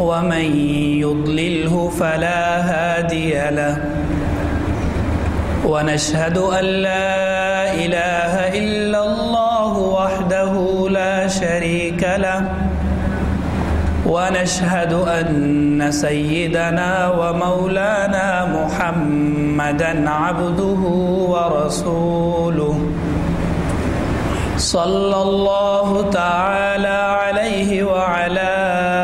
ومن يضلله فلا هادي له ونشهد أن لا إله إلا الله وحده لا شريك له ونشهد أن سيدنا ومولانا محمدا عبده ورسوله صلى الله تعالى عليه وعلى آله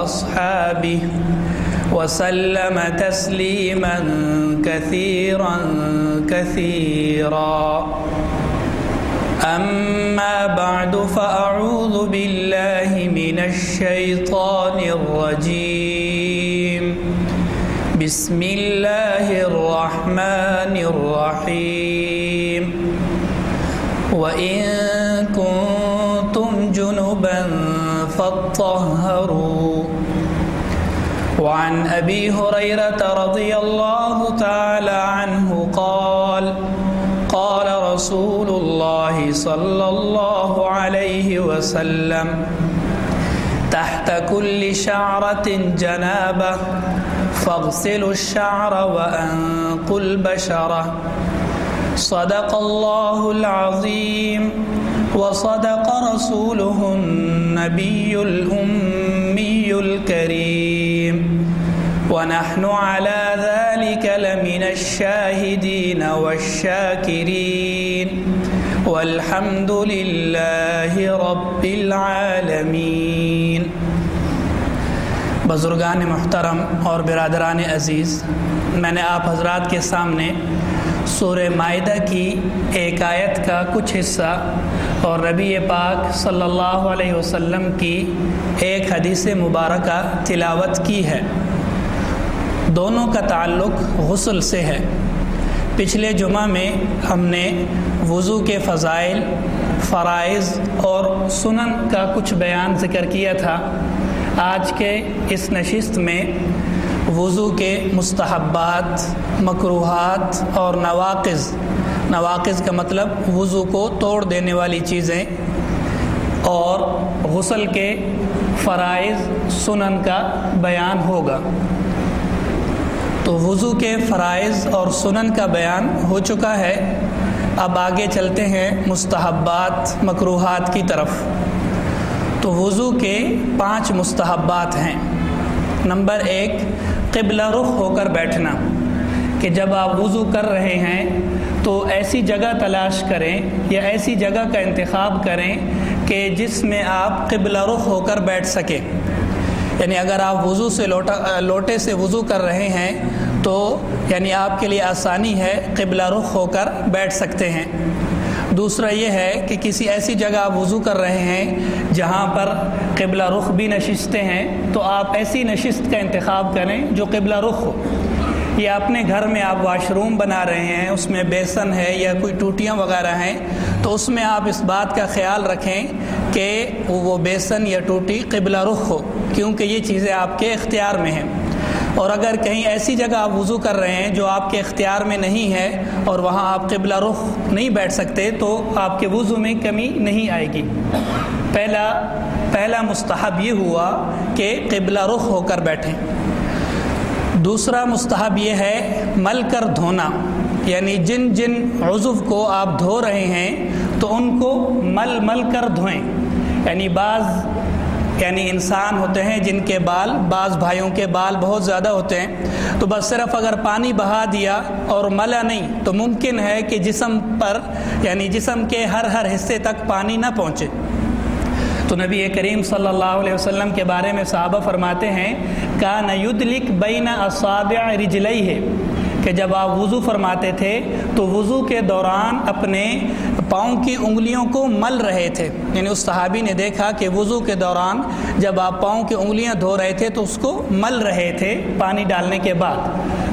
وأصحابه وسلم تسليما كثيرا كثيرا. أما بعد، فأعوذ بالله من الشيطان الرجيم. بسم الله الرحمن الرحيم. وإن كنتم جنبا فاطهروا وعن أبي هريرة رضي الله تعالى عنه قال قال رسول الله صلى الله عليه وسلم، تحت كل شعرة جنابة، فاغسلوا الشعر وأنقوا البشرة. صدق الله العظيم، وصدق رسوله النبي الأمي الكريم. ونحن على ذلك لمن الشاهدين والشاكرين والحمد لله رب العالمين. بزرگان محترم اور برادران عزیز، میں نے آپ حضرات کے سامنے سورہ معدہ کی ایک آیت کا کچھ حصہ اور ربی پاک صلی اللہ علیہ وسلم کی ایک حدیث مبارکہ تلاوت کی ہے۔ دونوں کا تعلق غسل سے ہے۔ پچھلے جمعہ میں ہم نے وضو کے فضائل، فرائض اور سنن کا کچھ بیان ذکر کیا تھا۔ آج کے اس نشست میں وضو کے مستحبات مقروحات اور نواقض۔ نواقض کا مطلب وضو کو توڑ دینے والی چیزیں اور غسل کے فرائض، سنن کا بیان ہوگا۔ تو وضو کے فرائض اور سنن کا بیان ہو چکا ہے۔ اب آگے چلتے ہیں مستحبات مقروحات کی طرف۔ تو وضو کے پانچ مستحبات ہیں۔ نمبر ایک، قبلہ رخ ہو کر بیٹھنا۔ کہ جب آپ وضو کر رہے ہیں تو ایسی جگہ تلاش کریں یا ایسی جگہ کا انتخاب کریں کہ جس میں آپ قبلہ رخ ہو کر بیٹھ سکیں۔ یعنی اگر آپ وضو سے لوٹا، لوٹے سے وضو کر رہے ہیں تو یعنی آپ کے لیے آسانی ہے قبلہ رخ ہو کر بیٹھ سکتے ہیں۔ دوسرا یہ ہے کہ کسی ایسی جگہ آپ وضو کر رہے ہیں جہاں پر قبلہ رخ بھی نشستیں ہیں، تو آپ ایسی نشست کا انتخاب کریں جو قبلہ رخ ہو۔ یا اپنے گھر میں آپ واش روم بنا رہے ہیں، اس میں بیسن ہے یا کوئی ٹوٹیاں وغیرہ ہیں، تو اس میں آپ اس بات کا خیال رکھیں کہ وہ بیسن یا ٹوٹی قبلہ رخ ہو، کیونکہ یہ چیزیں آپ کے اختیار میں ہیں۔ اور اگر کہیں ایسی جگہ آپ وضو کر رہے ہیں جو آپ کے اختیار میں نہیں ہے اور وہاں آپ قبلہ رخ نہیں بیٹھ سکتے، تو آپ کے وضو میں کمی نہیں آئے گی۔ پہلا پہلا مستحب یہ ہوا کہ قبلہ رخ ہو کر بیٹھیں۔ دوسرا مستحب یہ ہے، مل کر دھونا۔ یعنی جن جن عضو کو آپ دھو رہے ہیں، تو ان کو مل مل کر دھوئیں۔ یعنی بعض یعنی انسان ہوتے ہیں جن کے بال، بعض بھائیوں کے بال بہت زیادہ ہوتے ہیں۔ تو بس صرف اگر پانی بہا دیا اور ملا نہیں، تو ممکن ہے کہ جسم پر یعنی جسم کے ہر ہر حصے تک پانی نہ پہنچے۔ تو نبی کریم صلی اللہ علیہ وسلم کے بارے میں صحابہ فرماتے ہیں کا نیدلک بین اصابع رجلئی ہے کہ جب آپ وضو فرماتے تھے تو وضو کے دوران اپنے پاؤں کی انگلیوں کو مل رہے تھے۔ یعنی اس صحابی نے دیکھا کہ وضو کے دوران جب آپ پاؤں کی انگلیاں دھو رہے تھے تو اس کو مل رہے تھے پانی ڈالنے کے بعد۔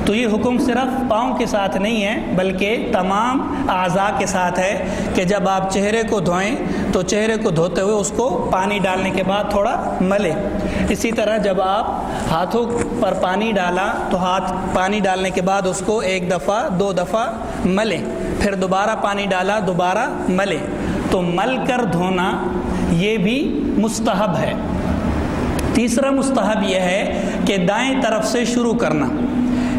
تو یہ حکم صرف پاؤں کے ساتھ نہیں ہے، بلکہ تمام اعضاء کے ساتھ ہے کہ جب آپ چہرے کو دھوئیں تو چہرے کو دھوتے ہوئے اس کو پانی ڈالنے کے بعد تھوڑا ملے۔ اسی طرح جب آپ ہاتھوں پر پانی ڈالا تو ہاتھ پانی ڈالنے کے بعد اس کو ایک دفعہ، دو دفعہ ملے پھر دوبارہ پانی ڈالا، دوبارہ ملے تو مل کر دھونا یہ بھی مستحب ہے۔ تیسرا مستحب یہ ہے کہ دائیں طرف سے شروع کرنا۔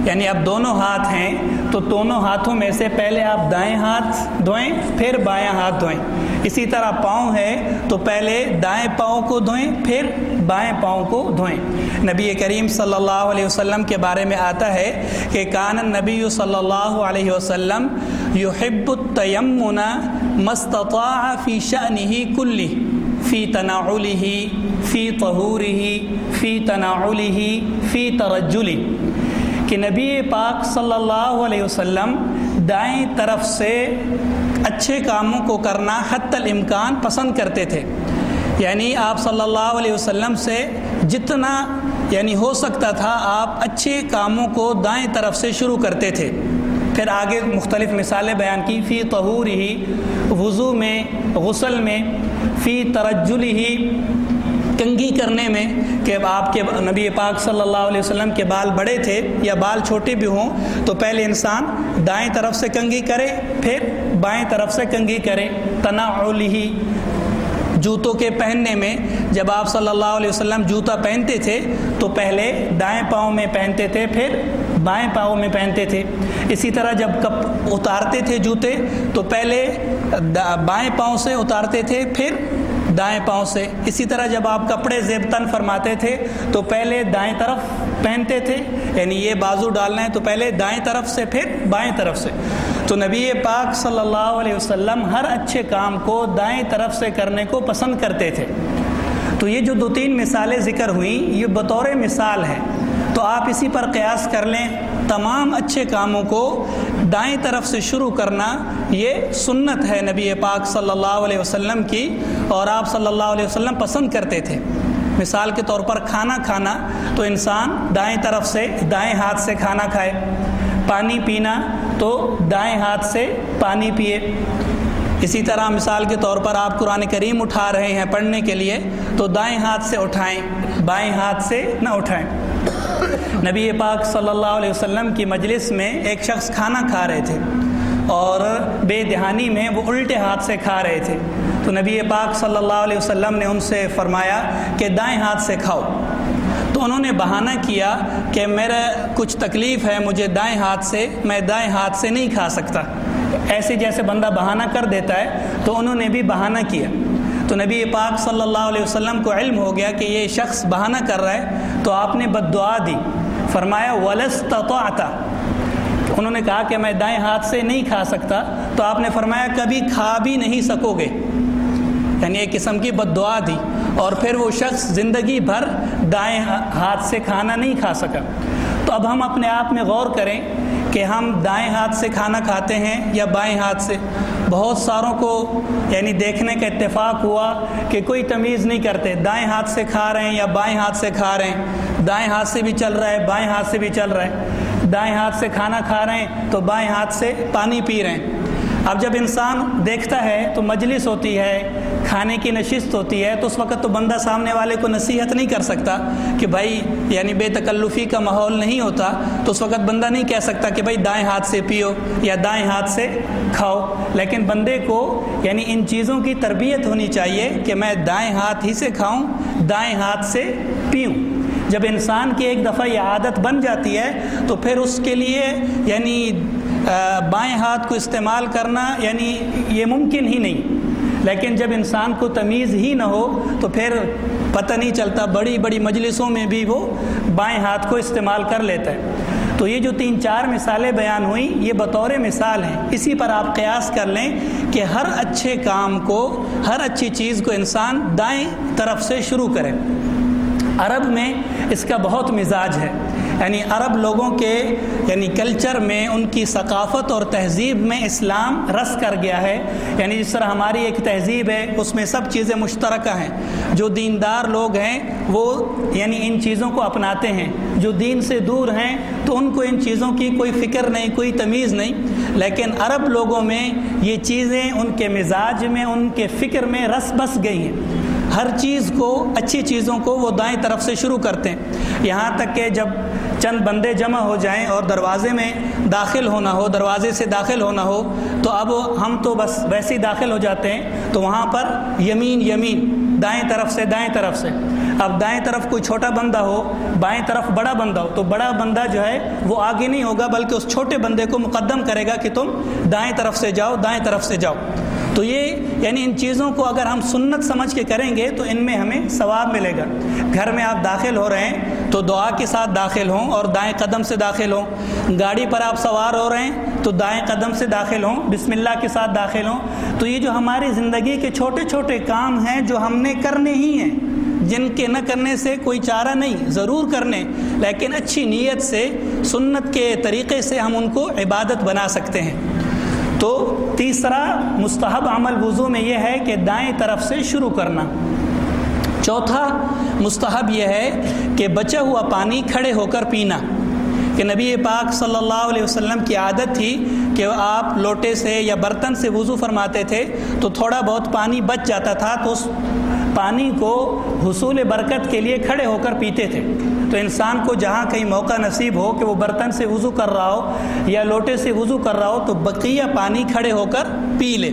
یعنی اب دونوں ہاتھ ہیں تو دونوں ہاتھوں میں سے پہلے آپ دائیں ہاتھ دھوئیں، پھر بایاں ہاتھ دھوئیں۔ اسی طرح پاؤں ہے تو پہلے دائیں پاؤں کو دھوئیں، پھر بائیں پاؤں کو دھوئیں۔ نبی کریم صلی اللہ علیہ وسلم کے بارے میں آتا ہے کہ کان نبی صلی اللہ علیہ وسلم یحب التیمن مستطاع فی شأنہ کلی، فی تناعلہ فی طہورہ، فی تناعلہ فی ترجلہ۔ کہ نبی پاک صلی اللہ علیہ وسلم دائیں طرف سے اچھے کاموں کو کرنا حت الامکان پسند کرتے تھے۔ یعنی آپ صلی اللہ علیہ وسلم سے جتنا یعنی ہو سکتا تھا، آپ اچھے کاموں کو دائیں طرف سے شروع کرتے تھے۔ پھر آگے مختلف مثالیں بیان کی، فی طہور ہی وضو میں، غسل میں، فی ترجل ہی کنگھی کرنے میں کہ آپ کے نبی پاک صلی اللہ علیہ وسلم کے بال بڑے تھے یا بال چھوٹے بھی ہوں تو پہلے انسان دائیں طرف سے کنگھی کرے، پھر بائیں طرف سے کنگھی کرے۔ تناعلی جوتوں کے پہننے میں، جب آپ صلی اللہ علیہ وسلم جوتا پہنتے تھے، تو پہلے دائیں پاؤں میں پہنتے تھے، پھر بائیں پاؤں میں پہنتے تھے۔ اسی طرح جب کپ اتارتے تھے جوتے، تو پہلے بائیں پاؤں سے اتارتے تھے، پھر دائیں پاؤں سے۔ اسی طرح جب آپ کپڑے زیب تن فرماتے تھے، تو پہلے دائیں طرف پہنتے تھے یعنی یہ بازو ڈالنا ہے، تو پہلے دائیں طرف سے، پھر بائیں طرف سے۔ تو نبی پاک صلی اللہ علیہ وسلم ہر اچھے کام کو دائیں طرف سے کرنے کو پسند کرتے تھے۔ تو یہ جو دو تین مثالیں ذکر ہوئیں، یہ بطور مثال ہے تو آپ اسی پر قیاس کر لیں، تمام اچھے کاموں کو دائیں طرف سے شروع کرنا یہ سنت ہے نبی پاک صلی اللہ علیہ وسلم کی، اور آپ صلی اللہ علیہ وسلم پسند کرتے تھے۔ مثال کے طور پر کھانا کھانا، تو انسان دائیں طرف سے دائیں ہاتھ سے کھانا کھائے، پانی پینا تو دائیں ہاتھ سے پانی پیے اسی طرح مثال کے طور پر آپ قرآن کریم اٹھا رہے ہیں پڑھنے کے لیے، تو دائیں ہاتھ سے اٹھائیں، بائیں ہاتھ سے نہ اٹھائیں۔ نبی پاک صلی اللہ علیہ وسلم کی مجلس میں ایک شخص کھانا کھا رہے تھے اور بے دہانی میں وہ الٹے ہاتھ سے کھا رہے تھے۔ تو نبی پاک صلی اللہ علیہ وسلم نے ان سے فرمایا کہ دائیں ہاتھ سے کھاؤ۔ انہوں نے بہانہ کیا کہ میرا کچھ تکلیف ہے، مجھے دائیں ہاتھ سے، میں دائیں ہاتھ سے نہیں کھا سکتا۔ ایسے جیسے بندہ بہانہ کر دیتا ہے، تو انہوں نے بھی بہانہ کیا۔ تو نبی پاک صلی اللہ علیہ وسلم کو علم ہو گیا کہ یہ شخص بہانہ کر رہا ہے، تو آپ نے بد دعا دی۔ فرمایا آتا انہوں نے کہا کہ میں دائیں ہاتھ سے نہیں کھا سکتا، تو آپ نے فرمایا، کبھی کھا بھی نہیں سکو گے۔ یعنی ایک قسم کی بد دعا دی اور پھر وہ شخص زندگی بھر دائیں ہاتھ سے کھانا نہیں کھا سکا۔ تو اب ہم اپنے آپ میں غور کریں کہ ہم دائیں ہاتھ سے کھانا کھاتے ہیں یا بائیں ہاتھ سے۔ بہت ساروں کو یعنی دیکھنے کا اتفاق ہوا کہ کوئی تمیز نہیں کرتے۔ دائیں ہاتھ سے کھا رہے ہیں یا بائیں ہاتھ سے کھا رہے ہیں؟ دائیں ہاتھ سے بھی چل رہا ہے، بائیں ہاتھ سے بھی چل رہا ہے۔ دائیں ہاتھ سے کھانا کھا رہے ہیں تو بائیں ہاتھ سے پانی پی رہے ہیں۔ اب جب انسان دیکھتا ہے تو مجلس ہوتی ہے کھانے کی نشست ہوتی ہے تو اس وقت تو بندہ سامنے والے کو نصیحت نہیں کر سکتا کہ بھائی یعنی بے تکلفی کا ماحول نہیں ہوتا، تو اس وقت بندہ نہیں کہہ سکتا کہ بھائی دائیں ہاتھ سے پیو یا دائیں ہاتھ سے کھاؤ۔ لیکن بندے کو یعنی ان چیزوں کی تربیت ہونی چاہیے کہ میں دائیں ہاتھ ہی سے کھاؤں، دائیں ہاتھ سے پیوں۔ جب انسان کی ایک دفعہ یہ عادت بن جاتی ہے تو پھر اس کے لیے یعنی بائیں ہاتھ کو استعمال کرنا یعنی یہ ممکن ہی نہیں۔ لیکن جب انسان کو تمیز ہی نہ ہو تو پھر پتہ نہیں چلتا، بڑی بڑی مجلسوں میں بھی وہ بائیں ہاتھ کو استعمال کر لیتا ہے۔ تو یہ جو تین، چار مثالیں بیان ہوئیں، یہ بطور مثال ہیں۔ اسی پر آپ قیاس کر لیں کہ ہر اچھے کام کو، ہر اچھی چیز کو انسان دائیں طرف سے شروع کرے۔ عرب میں اس کا بہت مزاج ہے۔ یعنی عرب لوگوں کے یعنی کلچر میں ان کی ثقافت اور تہذیب میں اسلام رس کر گیا ہے۔ یعنی جس طرح ہماری ایک تہذیب ہے، اس میں سب چیزیں مشترکہ ہیں۔ جو دیندار لوگ ہیں، وہ یعنی ان چیزوں کو اپناتے ہیں۔ جو دین سے دور ہیں، تو ان کو ان چیزوں کی کوئی فکر نہیں، کوئی تمیز نہیں۔ لیکن عرب لوگوں میں یہ چیزیں ان کے مزاج میں، ان کے فکر میں رس بس گئی ہیں۔ ہر چیز کو، اچھی چیزوں کو وہ دائیں طرف سے شروع کرتے ہیں۔ یہاں تک کہ جب چند بندے جمع ہو جائیں اور دروازے میں داخل ہونا ہو، دروازے سے داخل ہونا ہو، تو اب ہم تو بس ویسے ہی داخل ہو جاتے ہیں، تو وہاں پر یمین یمین، دائیں طرف سے، دائیں طرف سے۔ اب دائیں طرف کوئی چھوٹا بندہ ہو، بائیں طرف بڑا بندہ ہو، تو بڑا بندہ جو ہے وہ آگے نہیں ہوگا، بلکہ اس چھوٹے بندے کو مقدم کرے گا کہ تم دائیں طرف سے جاؤ، دائیں طرف سے جاؤ۔ تو یہ یعنی ان چیزوں کو اگر ہم سنت سمجھ کے کریں گے تو ان میں ہمیں ثواب ملے گا۔ گھر میں آپ داخل ہو رہے ہیں تو دعا کے ساتھ داخل ہوں اور دائیں قدم سے داخل ہوں۔ گاڑی پر آپ سوار ہو رہے ہیں تو دائیں قدم سے داخل ہوں۔ بسم اللہ کے ساتھ داخل ہوں۔ تو یہ جو ہماری زندگی کے چھوٹے چھوٹے کام ہیں جو ہم نے کرنے ہی ہیں، جن کے نہ کرنے سے کوئی چارہ نہیں، ضرور کرنے، لیکن اچھی نیت سے، سنت کے طریقے سے ہم ان کو عبادت بنا سکتے ہیں۔ تو تیسرا مستحب عمل وضو میں یہ ہے کہ دائیں طرف سے شروع کرنا۔ چوتھا مستحب یہ ہے کہ بچا ہوا پانی کھڑے ہو کر پینا۔ کہ نبی پاک صلی اللہ علیہ وسلم کی عادت تھی کہ آپ لوٹے سے یا برتن سے وضو فرماتے تھے تو تھوڑا بہت پانی بچ جاتا تھا تو اس پانی کو حصول برکت کے لیے کھڑے ہو کر پیتے تھے۔ تو انسان کو جہاں کہیں موقع نصیب ہو کہ وہ برتن سے وضو کر رہا ہو یا لوٹے سے وضو کر رہا ہو تو بقیہ پانی کھڑے ہو کر پی لے۔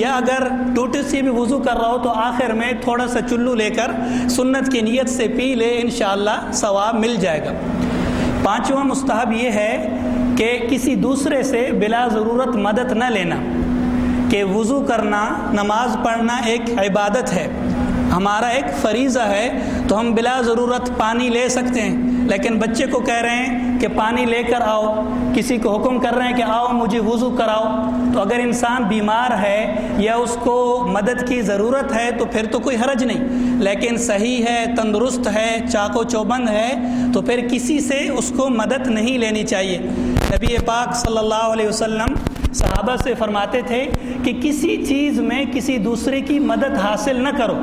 یا اگر ٹوٹے سے بھی وضو کر رہا ہو تو آخر میں تھوڑا سا چلو لے کر سنت کی نیت سے پی لے، انشاءاللہ ثواب مل جائے گا۔ پانچواں مستحب یہ ہے کہ کسی دوسرے سے بلا ضرورت مدد نہ لینا۔ کہ وضو کرنا، نماز پڑھنا ایک عبادت ہے۔ ہمارا ایک فریضہ ہے تو ہم بلا ضرورت پانی لے سکتے ہیں، لیکن بچے کو کہہ رہے ہیں کہ پانی لے کر آؤ، کسی کو حکم کر رہے ہیں کہ آؤ، مجھے وضو کراؤ۔ تو اگر انسان بیمار ہے یا اس کو مدد کی ضرورت ہے تو پھر تو کوئی حرج نہیں۔ لیکن صحیح ہے، تندرست ہے چاق و چوبند ہے، تو پھر کسی سے اس کو مدد نہیں لینی چاہیے۔ نبی پاک صلی اللہ علیہ وسلم صحابہ سے فرماتے تھے کہ کسی چیز میں کسی دوسرے کی مدد حاصل نہ کرو۔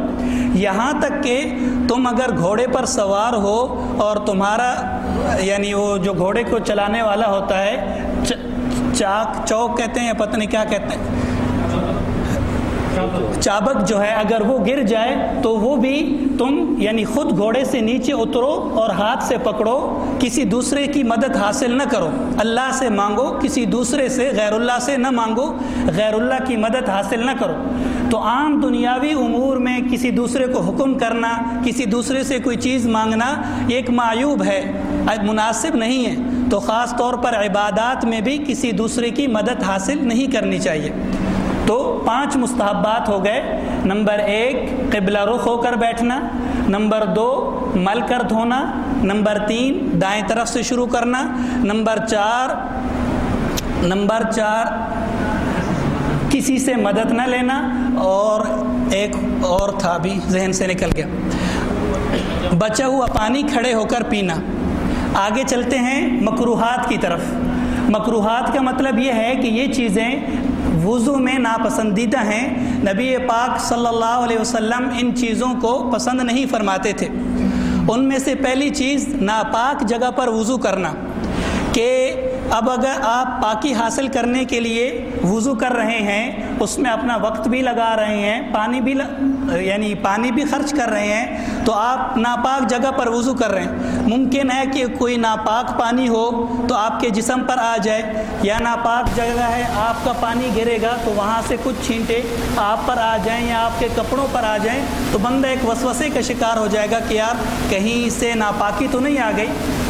یہاں تک کہ تم اگر گھوڑے پر سوار ہو اور تمہارا یعنی وہ جو گھوڑے کو چلانے والا ہوتا ہے چاک، چوک کہتے ہیں یا پتہ نہیں کیا کہتے ہیں؟ چابک جو ہے، اگر وہ گر جائے تو وہ بھی تم یعنی خود گھوڑے سے نیچے اترو اور ہاتھ سے پکڑو، کسی دوسرے کی مدد حاصل نہ کرو۔ اللہ سے مانگو، کسی دوسرے سے، غیر اللہ سے نہ مانگو، غیر اللہ کی مدد حاصل نہ کرو۔ تو عام دنیاوی امور میں کسی دوسرے کو حکم کرنا، کسی دوسرے سے کوئی چیز مانگنا ایک معیوب ہے مناسب نہیں ہے۔ تو خاص طور پر عبادات میں بھی کسی دوسرے کی مدد حاصل نہیں کرنی چاہیے۔ تو پانچ مستحبات ہو گئے۔ نمبر ایک، قبلہ رخ ہو کر بیٹھنا۔ نمبر دو، مل کر دھونا۔ نمبر تین، دائیں طرف سے شروع کرنا۔ نمبر چار نمبر چار، کسی سے مدد نہ لینا۔ اور ایک اور تھا بھی ذہن سے نکل گیا۔ بچا ہوا پانی کھڑے ہو کر پینا۔ آگے چلتے ہیں مکروحات کی طرف۔ مکروحات کا مطلب یہ ہے کہ یہ چیزیں وضو میں ناپسندیدہ ہیں، نبی پاک صلی اللہ علیہ وسلم ان چیزوں کو پسند نہیں فرماتے تھے۔ ان میں سے پہلی چیز، ناپاک جگہ پر وضو کرنا، کہ اب اگر آپ پاکی حاصل کرنے کے لیے وضو کر رہے ہیں، اس میں اپنا وقت بھی لگا رہے ہیں، پانی بھی یعنی پانی بھی خرچ کر رہے ہیں، تو آپ ناپاک جگہ پر وضو کر رہے ہیں۔ ممکن ہے کہ کوئی ناپاک پانی ہو تو آپ کے جسم پر آ جائے۔ یا ناپاک جگہ ہے، آپ کا پانی گرے گا تو وہاں سے کچھ چھینٹے آپ پر آ جائیں یا آپ کے کپڑوں پر آ جائیں تو بندہ ایک وسوسے کا شکار ہو جائے گا کہ یار کہیں سے ناپاکی تو نہیں آ گئی۔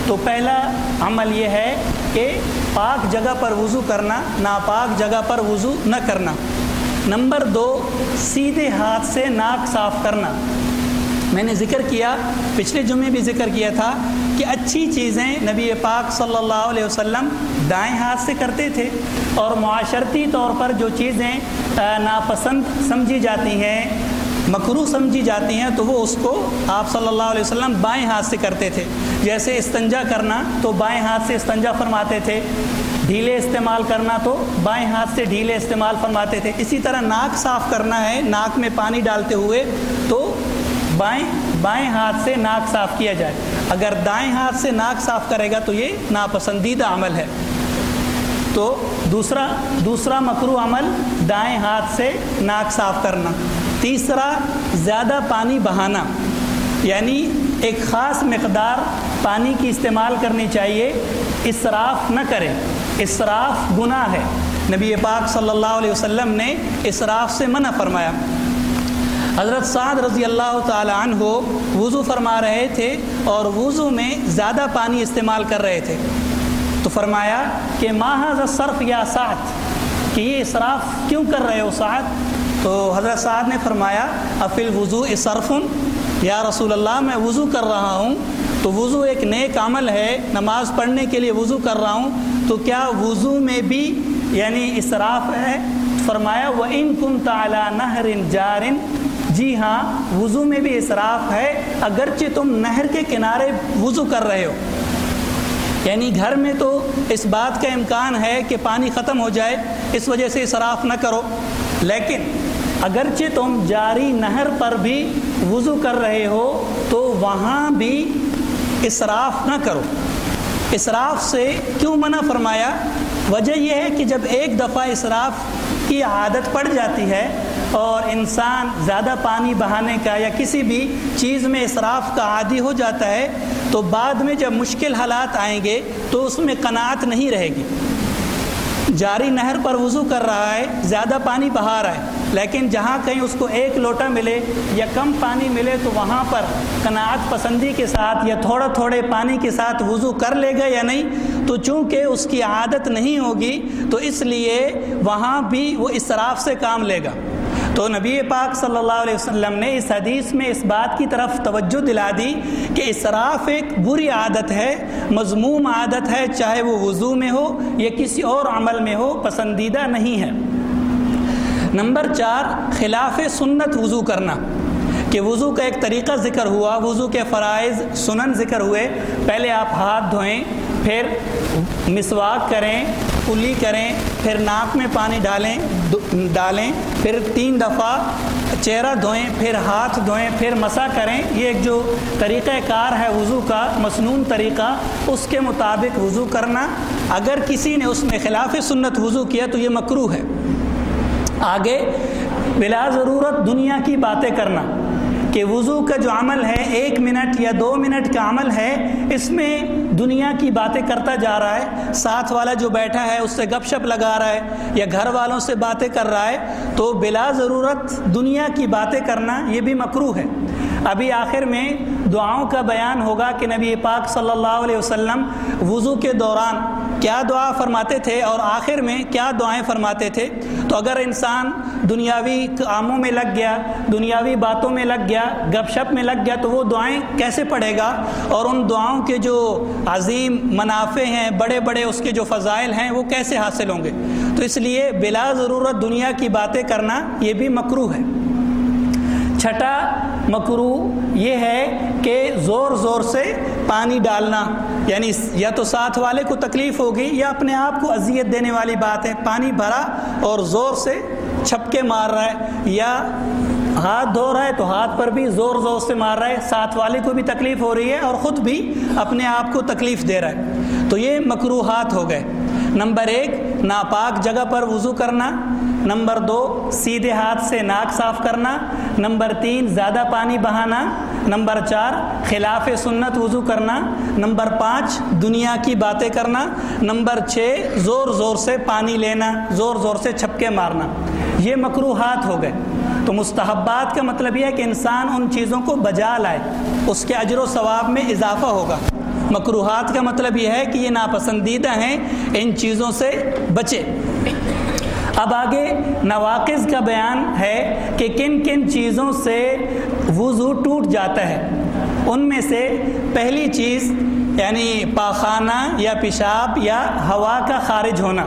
تو پہلا عمل یہ ہے کہ پاک جگہ پر وضو کرنا، ناپاک جگہ پر وضو نہ کرنا۔ نمبر دو، سیدھے ہاتھ سے ناک صاف کرنا۔ میں نے ذکر کیا، پچھلے جمعے بھی ذکر کیا تھا کہ اچھی چیزیں نبی پاک صلی اللہ علیہ وسلم دائیں ہاتھ سے کرتے تھے اور معاشرتی طور پر جو چیزیں ناپسند سمجھی جاتی ہیں مکرو سمجھی جاتی ہیں تو وہ اس کو آپ صلی اللہ علیہ وسلم بائیں ہاتھ سے کرتے تھے۔ جیسے استنجا کرنا تو بائیں ہاتھ سے استنجا فرماتے تھے۔ ڈھیلے استعمال کرنا تو بائیں ہاتھ سے ڈھیلے استعمال فرماتے تھے۔ اسی طرح ناک صاف کرنا ہے، ناک میں پانی ڈالتے ہوئے تو بائیں بائیں ہاتھ سے ناک صاف کیا جائے۔ اگر دائیں ہاتھ سے ناک صاف کرے گا تو یہ ناپسندیدہ عمل ہے۔ تو دوسرا دوسرا مکرو عمل، دائیں ہاتھ سے ناک صاف کرنا۔ تیسرا، زیادہ پانی بہانا یعنی ایک خاص مقدار پانی کی استعمال کرنی چاہیے، اسراف نہ کرے اسراف گناہ ہے۔ نبی پاک صلی اللہ علیہ وسلم نے اسراف سے منع فرمایا۔ حضرت سعد رضی اللہ تعالی عنہ وضو فرما رہے تھے اور وضو میں زیادہ پانی استعمال کر رہے تھے۔ تو فرمایا کہ ماہ صرف یا سعد، کہ یہ اصراف کیوں کر رہے ہو سعد؟ تو حضرت سعد نے فرمایا، افل وضو اصرفن یا رسول اللہ، میں وضو کر رہا ہوں۔ تو وضو ایک نیک عمل ہے، نماز پڑھنے کے لیے وضو کر رہا ہوں۔ تو کیا وضو میں بھی یعنی اصراف ہے؟ فرمایا وہ ان کن تعلیٰ نہر جارن جی ہاں وضو میں بھی اصراف ہے، اگرچہ تم نہر کے کنارے وضو کر رہے ہو۔ یعنی گھر میں تو اس بات کا امکان ہے کہ پانی ختم ہو جائے، اس وجہ سے اصراف نہ کرو۔ لیکن اگرچہ تم جاری نہر پر بھی وضو کر رہے ہو، تو وہاں بھی اصراف نہ کرو۔ اصراف سے کیوں منع فرمایا؟ وجہ یہ ہے کہ جب ایک دفعہ اصراف کی عادت پڑ جاتی ہے اور انسان زیادہ پانی بہانے کا یا کسی بھی چیز میں اصراف کا عادی ہو جاتا ہے، تو بعد میں جب مشکل حالات آئیں گے، تو اس میں قناعت نہیں رہے گی۔ جاری نہر پر وضو کر رہا ہے، زیادہ پانی بہا رہا ہے، لیکن جہاں کہیں اس کو ایک لوٹا ملے یا کم پانی ملے، تو وہاں پر قناعت پسندی کے ساتھ یا تھوڑا تھوڑے پانی کے ساتھ وضو کر لے گا یا نہیں، تو چونکہ اس کی عادت نہیں ہوگی، تو اس لیے وہاں بھی وہ اسراف سے کام لے گا۔ تو نبی پاک صلی اللہ علیہ وسلم نے اس حدیث میں اس بات کی طرف توجہ دلا دی کہ اسراف ایک بری عادت ہے، مضموم عادت ہے، چاہے وہ وضو میں ہو یا کسی اور عمل میں ہو، پسندیدہ نہیں ہے۔ نمبر چار، خلاف سنت وضو کرنا۔ کہ وضو کا ایک طریقہ ذکر ہوا، وضو کے فرائض سنن ذکر ہوئے۔ پہلے آپ ہاتھ دھوئیں، پھر مسواک کریں کلی کریں، پھر ناک میں پانی ڈالیں۔ ڈالیں، پھر تین دفعہ چہرہ دھوئیں، پھر ہاتھ دھوئیں، پھر مسا کریں۔ یہ ایک جو طریقہ کار ہے وضو کا، مصنون طریقہ، اس کے مطابق وضو کرنا۔ اگر کسی نے اس میں خلاف سنت وضو کیا تو یہ مکرو ہے۔ آگے، بلا ضرورت دنیا کی باتیں کرنا۔ کہ وضو کا جو عمل ہے، ایک منٹ یا دو منٹ کا عمل ہے، اس میں دنیا کی باتیں کرتا جا رہا ہے۔ ساتھ والا جو بیٹھا ہے، اس سے گپ شپ لگا رہا ہے یا گھر والوں سے باتیں کر رہا ہے، تو بلا ضرورت دنیا کی باتیں کرنا یہ بھی مکرو ہے۔ ابھی آخر میں دعاؤں کا بیان ہوگا کہ نبی پاک صلی اللہ علیہ وسلم وضو کے دوران کیا دعا فرماتے تھے اور آخر میں کیا دعائیں فرماتے تھے؟ تو اگر انسان دنیاوی کاموں میں لگ گیا، دنیاوی باتوں میں لگ گیا، گپ شپ میں لگ گیا، تو وہ دعائیں کیسے پڑھے گا؟ اور ان دعاؤں کے جو عظیم منافع ہیں، بڑے بڑے اس کے جو فضائل ہیں، وہ کیسے حاصل ہوں گے؟ تو اس لیے بلا ضرورت دنیا کی باتیں کرنا یہ بھی مکرو ہے۔ چھٹا مکرو یہ ہے کہ زور زور سے پانی ڈالنا یعنی یا تو ساتھ والے کو تکلیف ہوگی یا اپنے آپ کو اذیت دینے والی بات ہے، پانی بھرا اور زور سے چھپکے مار رہا ہے، یا ہاتھ دھو رہا ہے تو ہاتھ پر بھی زور زور سے مار رہا ہے، ساتھ والے کو بھی تکلیف ہو رہی ہے اور خود بھی اپنے آپ کو تکلیف دے رہا ہے۔ تو یہ مکروحات ہو گئے۔ نمبر ایک، ناپاک جگہ پر وضو کرنا۔ نمبر دو، سیدھے ہاتھ سے ناک صاف کرنا، نمبر تین، زیادہ پانی بہانا، نمبر چار، خلاف سنت وضو کرنا، نمبر پانچ، دنیا کی باتیں کرنا، نمبر چھ، زور زور سے پانی لینا، زور زور سے چھپکے مارنا۔ یہ مکروحات ہو گئے۔ تو مستحبات کا مطلب یہ ہے کہ انسان ان چیزوں کو بجا لائے، اس کے اجر و ثواب میں اضافہ ہوگا۔ مکروحات کا مطلب یہ ہے کہ یہ ناپسندیدہ ہیں، ان چیزوں سے بچے۔ اب آگے نواقص کا بیان ہے کہ کن کن چیزوں سے وضو ٹوٹ جاتا ہے۔ ان میں سے پہلی چیز یعنی پاخانہ یا پیشاب یا ہوا کا خارج ہونا۔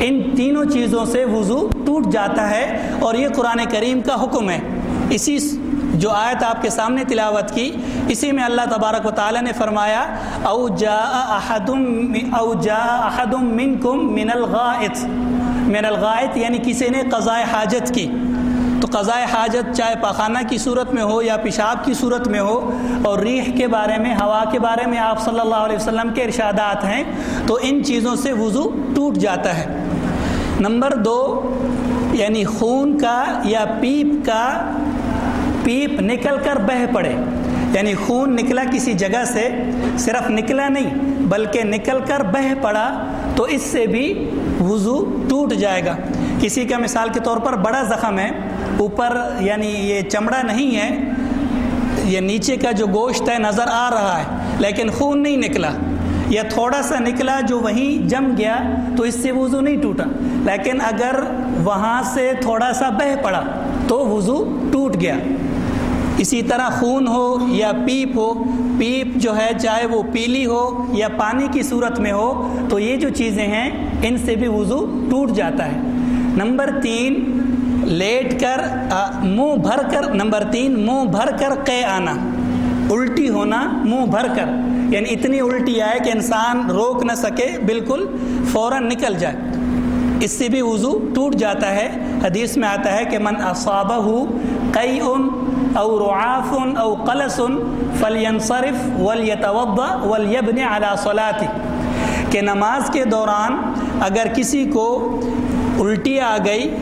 ان تینوں چیزوں سے وضو ٹوٹ جاتا ہے اور یہ قرآن کریم کا حکم ہے۔ اسی جو آیت آپ کے سامنے تلاوت کی، اسی میں اللہ تبارک و تعالیٰ نے فرمایا، او جا او جا احدم منکم من الغائط۔ من الغائط یعنی کسی نے قضائے حاجت کی۔ تو قضائے حاجت چاہے پاخانہ کی صورت میں ہو یا پیشاب کی صورت میں ہو اور ریح کے بارے میں، ہوا کے بارے میں آپ صلی اللہ علیہ وسلم کے ارشادات ہیں، تو ان چیزوں سے وضو ٹوٹ جاتا ہے۔ نمبر دو یعنی خون کا یا پیپ کا پیپ نکل کر بہہ پڑے۔ یعنی خون نکلا کسی جگہ سے، صرف نکلا نہیں، بلکہ نکل کر بہہ پڑا، تو اس سے بھی وضو ٹوٹ جائے گا۔ کسی کا مثال کے طور پر بڑا زخم ہے، اوپر یعنی یہ چمڑا نہیں ہے، یہ نیچے کا جو گوشت ہے نظر آ رہا ہے، لیکن خون نہیں نکلا۔ یا تھوڑا سا نکلا جو وہیں جم گیا تو اس سے وضو نہیں ٹوٹا۔ لیکن اگر وہاں سے تھوڑا سا بہہ پڑا تو وضو ٹوٹ گیا۔ اسی طرح خون ہو یا پیپ ہو، پیپ جو ہے چاہے وہ پیلی ہو یا پانی کی صورت میں ہو، تو یہ جو چیزیں ہیں، ان سے بھی وضو ٹوٹ جاتا ہے۔ نمبر تین، لیٹ کر منہ بھر کر، نمبر تین، منہ بھر کر قے آنا۔ الٹی ہونا، منہ بھر کر۔ یعنی اتنی الٹی آئے کہ انسان روک نہ سکے، بالکل فوراً نکل جائے۔ اس سے بھی وضو ٹوٹ جاتا ہے۔ حدیث میں آتا ہے کہ من اصابہ قی ان او رعاف او قلص فلینصرف ولیتوضا ولیبن علی صلاتی کہ نماز کے دوران اگر کسی کو الٹی آ گئی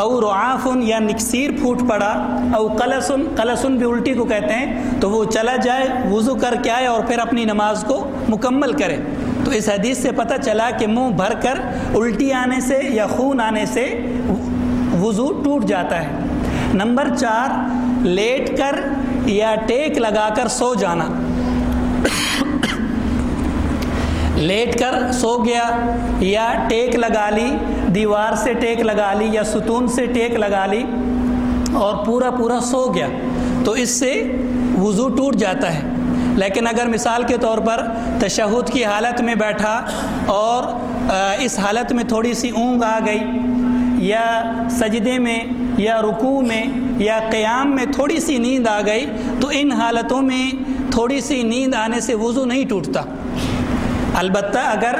او رعافن یا نکسیر پھوٹ پڑا او قلسن قلسن بھی الٹی کو کہتے ہیں، تو وہ چلا جائے، وضو کر کے آئے اور پھر اپنی نماز کو مکمل کرے۔ تو اس حدیث سے پتہ چلا کہ منہ بھر کر الٹی آنے سے یا خون آنے سے وضو ٹوٹ جاتا ہے۔ نمبر چار لیٹ کر یا ٹیک لگا کر سو جانا۔ لیٹ کر سو گیا یا ٹیک لگا لی، دیوار سے ٹیک لگا لی یا ستون سے ٹیک لگا لی اور پورا پورا سو گیا۔ تو اس سے وضو ٹوٹ جاتا ہے۔ لیکن اگر مثال کے طور پر تشہد کی حالت میں بیٹھا اور اس حالت میں تھوڑی سی اونگ آ گئی یا سجدے میں یا رکوع میں یا قیام میں تھوڑی سی نیند آ گئی تو ان حالتوں میں تھوڑی سی نیند آنے سے وضو نہیں ٹوٹتا۔ البتہ اگر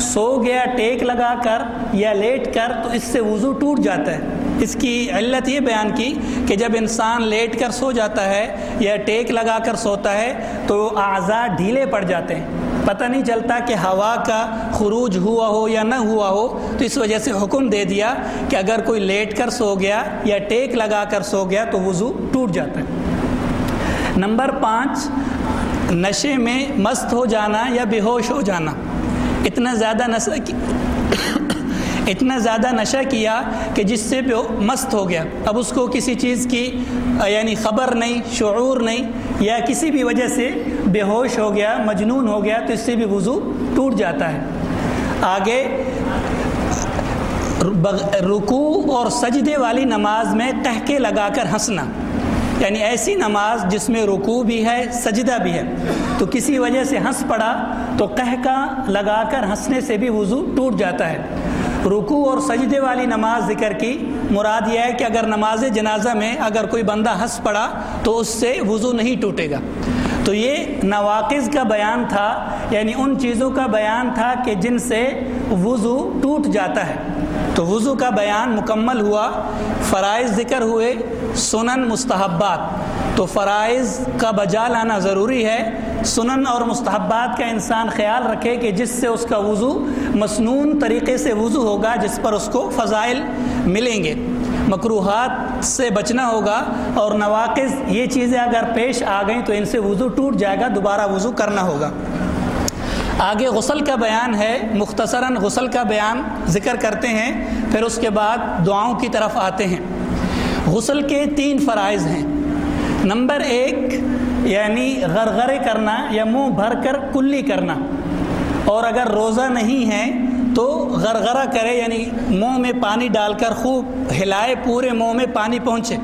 سو گیا، ٹیک لگا کر یا لیٹ کر تو اس سے وضو ٹوٹ جاتا ہے۔ اس کی علت یہ بیان کی کہ جب انسان لیٹ کر سو جاتا ہے یا ٹیک لگا کر سوتا ہے تو اعضاء ڈھیلے پڑ جاتے ہیں۔ پتہ نہیں چلتا کہ ہوا کا خروج ہوا ہو یا نہ ہوا ہو، تو اس وجہ سے حکم دے دیا کہ اگر کوئی لیٹ کر سو گیا یا ٹیک لگا کر سو گیا تو وضو ٹوٹ جاتا ہے۔ نمبر پانچ، نشے میں مست ہو جانا یا بے ہوش ہو جانا۔ اتنا زیادہ نشہ اتنا زیادہ نشہ کیا کہ جس سے مست ہو گیا۔ اب اس کو کسی چیز کی یعنی خبر نہیں، شعور نہیں یا کسی بھی وجہ سے بے ہوش ہو گیا، مجنون ہو گیا، تو اس سے بھی وضو ٹوٹ جاتا ہے۔ آگے رکوع اور سجدے والی نماز میں تحقے لگا کر ہنسنا۔ یعنی ایسی نماز جس میں رکوع بھی ہے، سجدہ بھی ہے۔ تو کسی وجہ سے ہنس پڑا، تو کہہ لگا کر ہنسنے سے بھی وضو ٹوٹ جاتا ہے۔ رکوع اور سجدے والی نماز ذکر کی۔ مراد یہ ہے کہ اگر نماز جنازہ میں اگر کوئی بندہ ہنس پڑا، تو اس سے وضو نہیں ٹوٹے گا۔ تو یہ نواقص کا بیان تھا یعنی ان چیزوں کا بیان تھا کہ جن سے وضو ٹوٹ جاتا ہے۔ تو وضو کا بیان مکمل ہوا، فرائض ذکر ہوئے، سنن مستحبات۔ تو فرائض کا بجا لانا ضروری ہے، سنن اور مستحبات کا انسان خیال رکھے کہ جس سے اس کا وضو مصنون طریقے سے وضو ہوگا، جس پر اس کو فضائل ملیں گے۔ مقروحات سے بچنا ہوگا اور نواقص یہ چیزیں اگر پیش آ گئیں تو ان سے وضو ٹوٹ جائے گا، دوبارہ وضو کرنا ہوگا۔ آگے غسل کا بیان ہے، مختصراً غسل کا بیان ذکر کرتے ہیں، پھر اس کے بعد دعاؤں کی طرف آتے ہیں۔ غسل کے تین فرائض ہیں۔ نمبر ایک یعنی غرغرے کرنا یا منہ بھر کر کلی کرنا۔ اور اگر روزہ نہیں ہے تو غرغرہ کرے یعنی منہ میں پانی ڈال کر خوب ہلائے، پورے منہ میں پانی پہنچے۔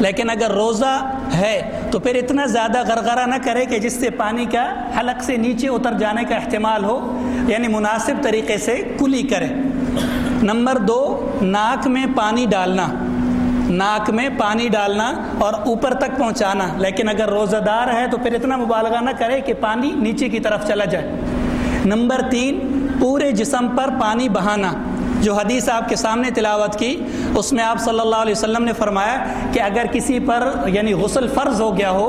لیکن اگر روزہ ہے تو پھر اتنا زیادہ غرغرہ نہ کرے کہ جس سے پانی کا حلق سے نیچے اتر جانے کا احتمال ہو یعنی مناسب طریقے سے کلی کرے۔ نمبر دو، ناک میں پانی ڈالنا۔ ناک میں پانی ڈالنا اور اوپر تک پہنچانا۔ لیکن اگر روزہ دار ہے تو پھر اتنا مبالغہ نہ کرے کہ پانی نیچے کی طرف چلا جائے۔ نمبر تین پورے جسم پر پانی بہانا، جو حدیث آپ کے سامنے تلاوت کی، اس میں آپ صلی اللہ علیہ وسلم نے فرمایا کہ اگر کسی پر یعنی غسل فرض ہو گیا ہو،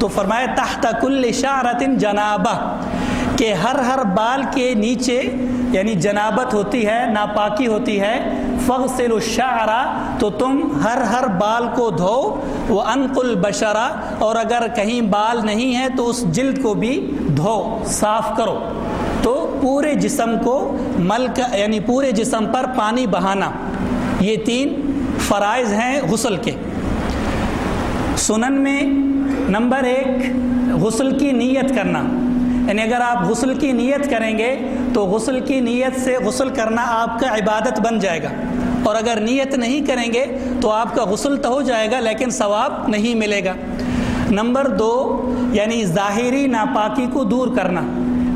تو فرمایا تحت کل شعرت جنابہ، کہ ہر ہر بال کے نیچے یعنی جنابت ہوتی ہے، ناپاکی ہوتی ہے فغسل الشعرا تو تم ہر ہر بال کو دھو وہ انقل بشرا اور اگر کہیں بال نہیں ہے، تو اس جلد کو بھی دھو، صاف کرو۔ پورے جسم کو مل کا یعنی پورے جسم پر پانی بہانا۔ یہ تین فرائض ہیں غسل کے۔ سنن میں نمبر ایک، غسل کی نیت کرنا۔ یعنی اگر آپ غسل کی نیت کریں گے، تو غسل کی نیت سے غسل کرنا آپ کا عبادت بن جائے گا۔ اور اگر نیت نہیں کریں گے، تو آپ کا غسل تو ہو جائے گا، لیکن ثواب نہیں ملے گا۔ نمبر دو یعنی ظاہری ناپاکی کو دور کرنا۔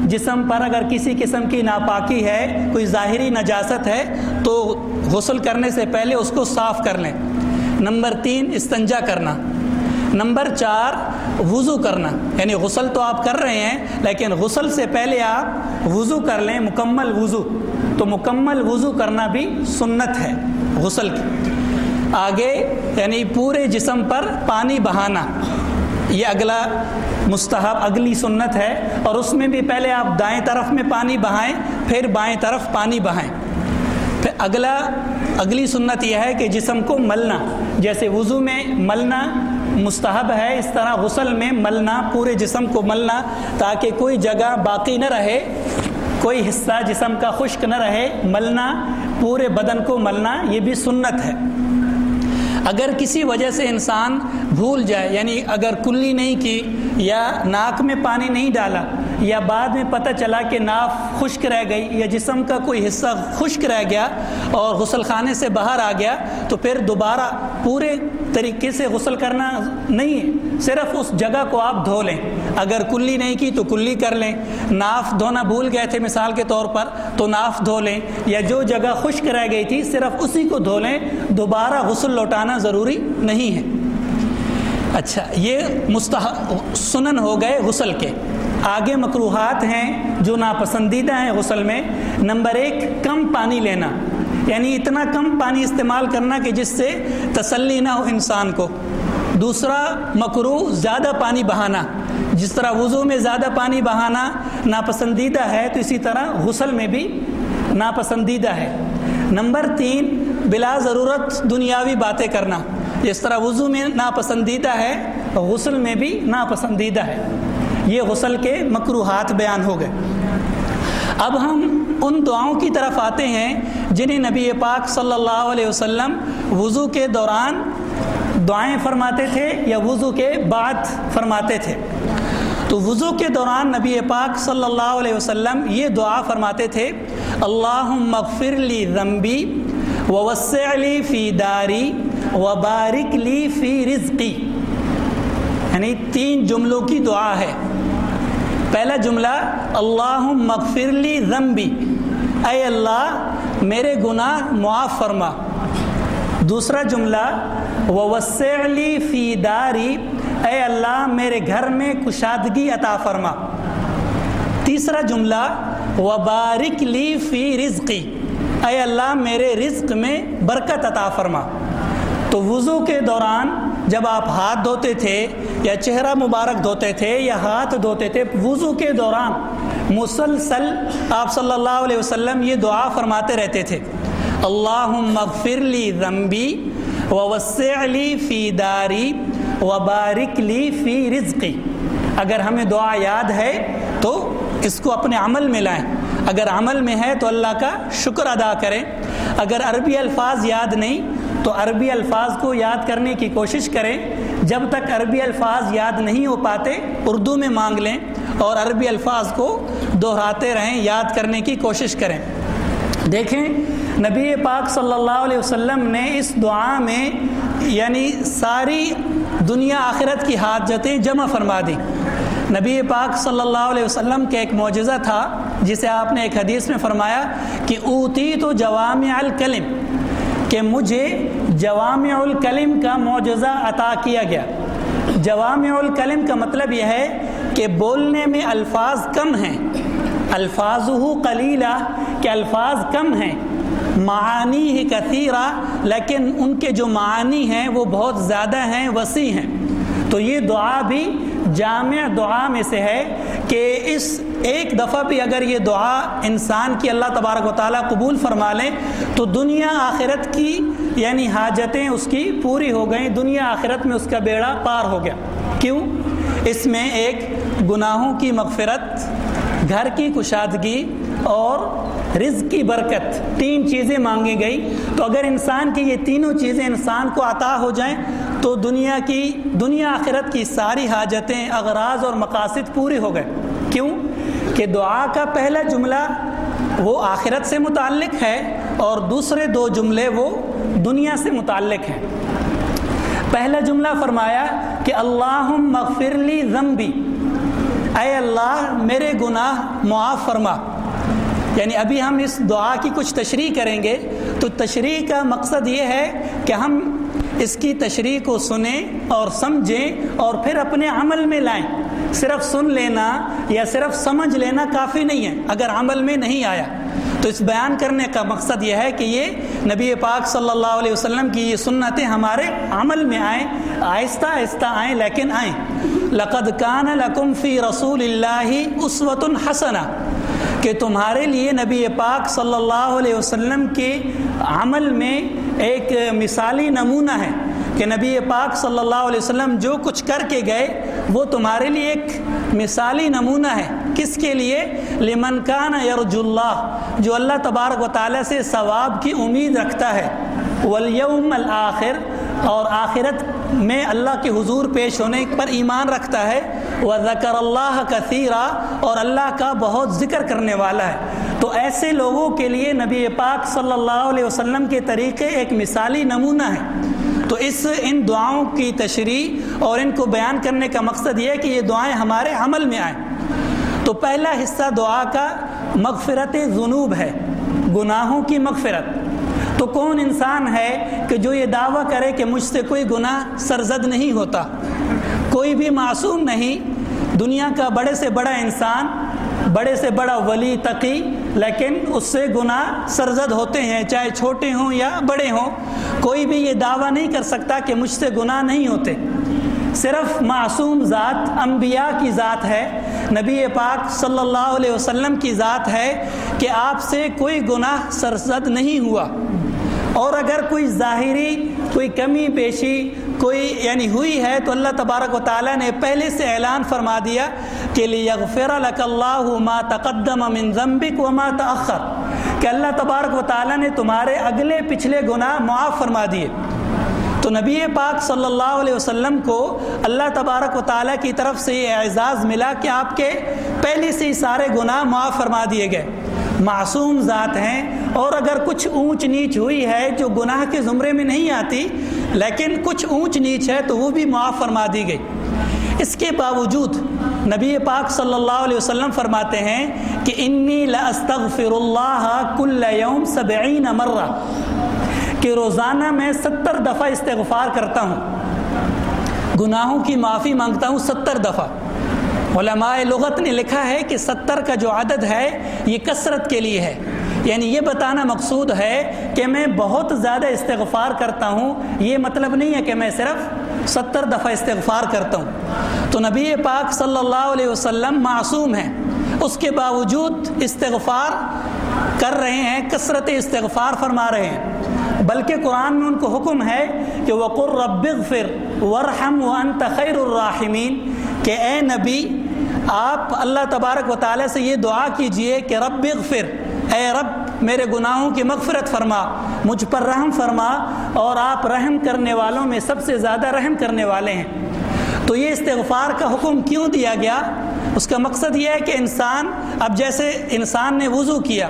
جسم پر اگر کسی قسم کی ناپاکی ہے، کوئی ظاہری نجاست ہے، تو غسل کرنے سے پہلے اس کو صاف کر لیں۔ نمبر تین، استنجا کرنا۔ نمبر چار، وضو کرنا۔ یعنی غسل تو آپ کر رہے ہیں، لیکن غسل سے پہلے آپ وضو کر لیں، مکمل وضو۔ تو مکمل وضو کرنا بھی سنت ہے غسل کی۔ آگے یعنی پورے جسم پر پانی بہانا۔ یہ اگلا مستحب، اگلی سنت ہے اور اس میں بھی پہلے آپ دائیں طرف میں پانی بہائیں، پھر بائیں طرف پانی بہائیں۔ پھر اگلا، اگلی سنت یہ ہے کہ جسم کو ملنا، جیسے وضو میں ملنا مستحب ہے، اس طرح غسل میں ملنا، پورے جسم کو ملنا تاکہ کوئی جگہ باقی نہ رہے، کوئی حصہ جسم کا خشک نہ رہے، ملنا، پورے بدن کو ملنا، یہ بھی سنت ہے۔ اگر کسی وجہ سے انسان بھول جائے یعنی اگر کلی نہیں کی یا ناک میں پانی نہیں ڈالا یا بعد میں پتہ چلا کہ ناف خشک رہ گئی، یا جسم کا کوئی حصہ خشک رہ گیا اور غسل خانے سے باہر آ گیا، تو پھر دوبارہ پورے طریقے سے غسل کرنا نہیں ہے۔ صرف اس جگہ کو آپ دھو لیں۔ اگر کلی نہیں کی تو کلی کر لیں۔ ناف دھونا بھول گئے تھے مثال کے طور پر، تو ناف دھو لیں۔ یا جو جگہ خشک رہ گئی تھی، صرف اسی کو دھو لیں۔ دوبارہ غسل لوٹانا ضروری نہیں ہے۔ اچھا یہ مستحب سنن ہو گئے غسل کے۔ آگے مقروحات ہیں جو ناپسندیدہ ہیں غسل میں، نمبر ایک، کم پانی لینا۔ یعنی اتنا کم پانی استعمال کرنا کہ جس سے تسلی نہ ہو انسان کو۔ دوسرا مکرو زیادہ پانی بہانا۔ جس طرح وضو میں زیادہ پانی بہانا ناپسندیدہ ہے، تو اسی طرح غسل میں بھی ناپسندیدہ ہے۔ نمبر تین، بلا ضرورت دنیاوی باتیں کرنا۔ جس طرح وضو میں ناپسندیدہ ہے، غسل میں بھی ناپسندیدہ ہے۔ یہ غسل کے مکروحات بیان ہو گئے۔ اب ہم ان دعاؤں کی طرف آتے ہیں جنہیں نبی پاک صلی اللہ علیہ وسلم وضو کے دوران دعائیں فرماتے تھے یا وضو کے بعد فرماتے تھے۔ تو وضو کے دوران نبی پاک صلی اللہ علیہ وسلم یہ دعا فرماتے تھے اللہ مغفر لی ذنبی وسع لی فی داری وبارک لی فی رزقی۔ یعنی تین جملوں کی دعا ہے۔ پہلا جملہ اللہ مغفر لی ذنبی. اے اللہ، میرے گناہ معاف فرما. دوسرا جملہ وسیلی فی داری. اے اللہ، میرے گھر میں کشادگی عطا فرما. تیسرا جملہ، وبارک لی فی رزقی. اے اللہ، میرے رزق میں برکت عطا فرما. تو وضو کے دوران جب آپ ہاتھ دھوتے تھے یا چہرہ مبارک دھوتے تھے یا ہاتھ دھوتے تھے وضو کے دوران مسلسل آپ صلی اللہ علیہ وسلم یہ دعا فرماتے رہتے تھے اللہ مغفر لی ذنبی وسع لی فی داری وبارک لی فی رزقی۔ اگر ہمیں دعا یاد ہے تو اس کو اپنے عمل میں لائیں۔ اگر عمل میں ہے تو اللہ کا شکر ادا کریں۔ اگر عربی الفاظ یاد نہیں تو عربی الفاظ کو یاد کرنے کی کوشش کریں۔ جب تک عربی الفاظ یاد نہیں ہو پاتے، اردو میں مانگ لیں اور عربی الفاظ کو دہراتے رہیں، یاد کرنے کی کوشش کریں۔ دیکھیں، نبی پاک صلی اللہ علیہ وسلم نے اس دعا میں یعنی ساری دنیا آخرت کی حاجتیں جمع فرما دی نبی پاک صلی اللہ علیہ وسلم کے ایک معجزہ تھا، جسے آپ نے ایک حدیث میں فرمایا کہ، اوتی تو جوام الکلم کہ مجھے جوامع الکلم کا معجزہ عطا کیا گیا۔ جوامع الکلم کا مطلب یہ ہے کہ بولنے میں الفاظ کم ہیں۔ الفاظ قلیلہ کہ الفاظ کم ہیں۔ معانی ہی کثیرہ، لیکن ان کے جو معانی ہیں وہ بہت زیادہ ہیں، وسیع ہیں۔ تو یہ دعا بھی جامع دعا میں سے ہے کہ اس ایک دفعہ بھی اگر یہ دعا انسان کی اللہ تبارک و تعالیٰ قبول فرما لیں، تو دنیا آخرت کی یعنی حاجتیں اس کی پوری ہو گئیں، دنیا آخرت میں اس کا بیڑا پار ہو گیا۔ کیوں؟ اس میں ایک گناہوں کی مغفرت، گھر کی کشادگی اور رزق کی برکت، تین چیزیں مانگی گئی تو اگر انسان کی یہ تینوں چیزیں انسان کو عطا ہو جائیں تو دنیا کی دنیا آخرت کی ساری حاجتیں، اغراض اور مقاصد پوری ہو گئے۔ کیوں؟ کہ دعا کا پہلا جملہ وہ آخرت سے متعلق ہے اور دوسرے دو جملے وہ دنیا سے متعلق ہیں۔ پہلا جملہ فرمایا کہ اللہ مغفرلی ذنبی۔ اے اللہ، میرے گناہ معاف فرما۔ یعنی ابھی ہم اس دعا کی کچھ تشریح کریں گے۔ تو تشریح کا مقصد یہ ہے کہ ہم اس کی تشریح کو سنیں اور سمجھیں اور پھر اپنے عمل میں لائیں۔ صرف سن لینا یا صرف سمجھ لینا کافی نہیں ہے، اگر عمل میں نہیں آیا۔ تو اس بیان کرنے کا مقصد یہ ہے کہ یہ نبی پاک صلی اللہ علیہ وسلم کی یہ سنتیں ہمارے عمل میں آئیں، آہستہ آہستہ آئیں، لیکن آئیں۔ لقد کان لکم فی رسول اللہ اسوۃ الحسن کہ تمہارے لیے نبی پاک صلی اللہ علیہ وسلم کے عمل میں ایک مثالی نمونہ ہے کہ نبی پاک صلی اللہ علیہ وسلم جو کچھ کر کے گئے، وہ تمہارے لیے ایک مثالی نمونہ ہے۔ کس کے لیے؟ لمن کان یرج اللہ، جو اللہ تبارک و تعالیٰ سے ثواب کی امید رکھتا ہے۔ ولیوم الآخر اور آخرت میں اللہ کے حضور پیش ہونے پر ایمان رکھتا ہے۔ وہ ذکر اللہ کثیرہ اور اللہ کا بہت ذکر کرنے والا ہے۔ تو ایسے لوگوں کے لیے نبی پاک صلی اللہ علیہ وسلم کے طریقے ایک مثالی نمونہ ہے۔ تو اس ان دعاؤں کی تشریح اور ان کو بیان کرنے کا مقصد یہ ہے کہ یہ دعائیں ہمارے عمل میں آئیں۔ تو پہلا حصہ دعا کا مغفرت جنوب ہے۔ گناہوں کی مغفرت۔ تو کون انسان ہے کہ جو یہ دعویٰ کرے کہ مجھ سے کوئی گناہ سرزد نہیں ہوتا؟ کوئی بھی معصوم نہیں۔ دنیا کا بڑے سے بڑا انسان، بڑے سے بڑا ولی، تقی، لیکن اس سے گناہ سرزد ہوتے ہیں، چاہے چھوٹے ہوں یا بڑے ہوں۔ کوئی بھی یہ دعویٰ نہیں کر سکتا کہ مجھ سے گناہ نہیں ہوتے۔ صرف معصوم ذات انبیاء کی ذات ہے، نبی پاک صلی اللہ علیہ وسلم کی ذات ہے کہ آپ سے کوئی گناہ سرزد نہیں ہوا۔ اور اگر کوئی ظاہری، کوئی کمی پیشی، کوئی یعنی ہوئی ہے تو اللہ تبارک و تعالیٰ نے پہلے سے اعلان فرما دیا کہ لیغفر لک اللہ ما تقدم من ذنبک وما تأخر۔ کہ اللہ تبارک و تعالیٰ نے تمہارے اگلے پچھلے گناہ معاف فرما دیے۔ تو نبی پاک صلی اللہ علیہ وسلم کو اللہ تبارک و تعالیٰ کی طرف سے یہ اعزاز ملا کہ آپ کے پہلے سے ہی سارے گناہ معاف فرما دیے گئے۔ معصوم ذات ہیں اور اگر کچھ اونچ نیچ ہوئی ہے جو گناہ کے زمرے میں نہیں آتی، لیکن کچھ اونچ نیچ ہے تو وہ بھی معاف فرما دی گئی۔ اس کے باوجود نبی پاک صلی اللہ علیہ وسلم فرماتے ہیں کہ انی لاستغفر اللہ کل یوم سبعین مرہ کہ روزانہ میں ستر دفعہ استغفار کرتا ہوں۔ گناہوں کی معافی مانگتا ہوں ستر دفعہ۔ علماء لغت نے لکھا ہے کہ ستر کا جو عدد ہے، یہ کثرت کے لیے ہے۔ یعنی یہ بتانا مقصود ہے کہ میں بہت زیادہ استغفار کرتا ہوں۔ یہ مطلب نہیں ہے کہ میں صرف ستر دفعہ استغفار کرتا ہوں۔ تو نبی پاک صلی اللہ علیہ وسلم معصوم ہیں۔ اس کے باوجود استغفار کر رہے ہیں، کثرت استغفار فرما رہے ہیں۔ بلکہ قرآن میں ان کو حکم ہے کہ وقر رب فر ورحم وانت خیر الراحمین کہ اے نبی آپ اللہ تبارک و تعالیٰ سے یہ دعا کیجیے کہ رب اغفر۔ اے رب، میرے گناہوں کی مغفرت فرما، مجھ پر رحم فرما، اور آپ رحم کرنے والوں میں سب سے زیادہ رحم کرنے والے ہیں۔ تو یہ استغفار کا حکم کیوں دیا گیا؟ اس کا مقصد یہ ہے کہ انسان، اب جیسے انسان نے وضو کیا،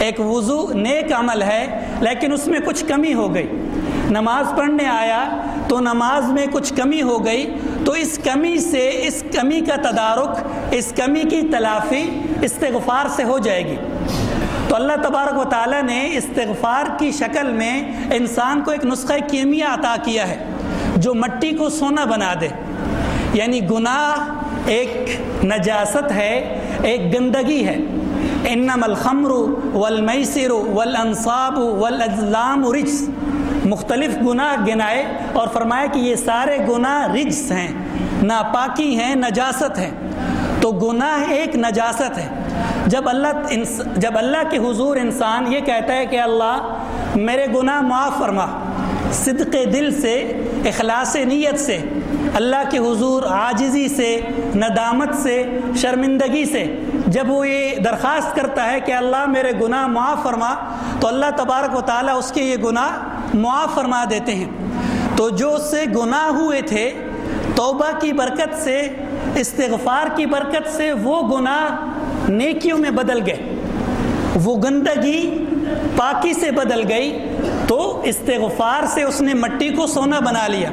ایک وضو نیک عمل ہے، لیکن اس میں کچھ کمی ہو گئی۔ نماز پڑھنے آیا تو نماز میں کچھ کمی ہو گئی تو اس کمی سے، اس کمی کا تدارک، اس کمی کی تلافی استغفار سے ہو جائے گی۔ تو اللہ تبارک و تعالیٰ نے استغفار کی شکل میں انسان کو ایک نسخہ کیمیا عطا کیا ہے، جو مٹی کو سونا بنا دے۔ یعنی گناہ ایک نجاست ہے، ایک گندگی ہے۔ انم الخمر والمیسر والانصاب والازلام رجس۔ مختلف گناہ گنائے اور فرمایا کہ یہ سارے گناہ رجس ہیں، ناپاکی ہیں، نجاست ہیں۔ تو گناہ ایک نجاست ہے۔ جب اللہ جب اللہ کے حضور انسان یہ کہتا ہے کہ اللہ، میرے گناہ معاف فرما۔ صدق دل سے، اخلاص نیت سے، اللہ کے حضور عاجزی سے، ندامت سے، شرمندگی سے جب وہ یہ درخواست کرتا ہے کہ اللہ میرے گناہ معاف فرما، تو اللہ تبارک و تعالیٰ اس کے یہ گناہ معاف فرما دیتے ہیں۔ تو جو اس سے گناہ ہوئے تھے، توبہ کی برکت سے، استغفار کی برکت سے، وہ گناہ نیکیوں میں بدل گئے۔ وہ گندگی پاکی سے بدل گئی تو استغفار سے اس نے مٹی کو سونا بنا لیا۔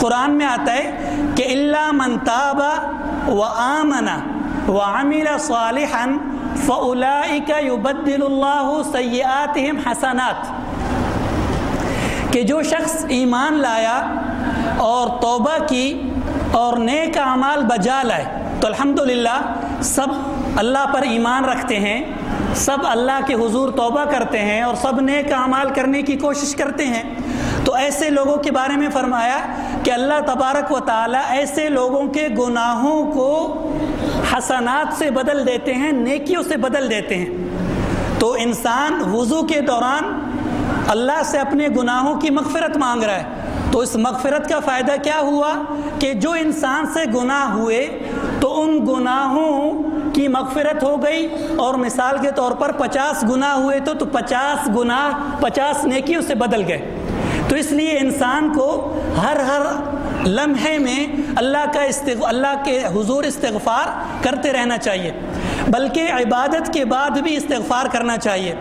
قرآن میں آتا ہے کہ اللہ منتابہ و آمنا و عامر صالحا فلاح یبدل اللہ سیات حسنات۔ کہ جو شخص ایمان لایا اور توبہ کی اور نیک اعمال بجا لائے، تو الحمدللہ سب اللہ پر ایمان رکھتے ہیں۔ سب اللہ کے حضور توبہ کرتے ہیں اور سب نیک اعمال کرنے کی کوشش کرتے ہیں۔ تو ایسے لوگوں کے بارے میں فرمایا کہ اللہ تبارک و تعالیٰ ایسے لوگوں کے گناہوں کو حسنات سے بدل دیتے ہیں، نیکیوں سے بدل دیتے ہیں۔ تو انسان وضو کے دوران اللہ سے اپنے گناہوں کی مغفرت مانگ رہا ہے۔ تو اس مغفرت کا فائدہ کیا ہوا کہ جو انسان سے گناہ ہوئے تو ان گناہوں کی مغفرت ہو گئی اور مثال کے طور پر پچاس گناہ ہوئے تو تو پچاس گناہ، پچاس نیکیوں سے بدل گئے۔ تو اس لیے انسان کو ہر ہر لمحے میں اللہ کا استغ، اللہ کے حضور استغفار کرتے رہنا چاہیے۔ بلکہ عبادت کے بعد بھی استغفار کرنا چاہیے۔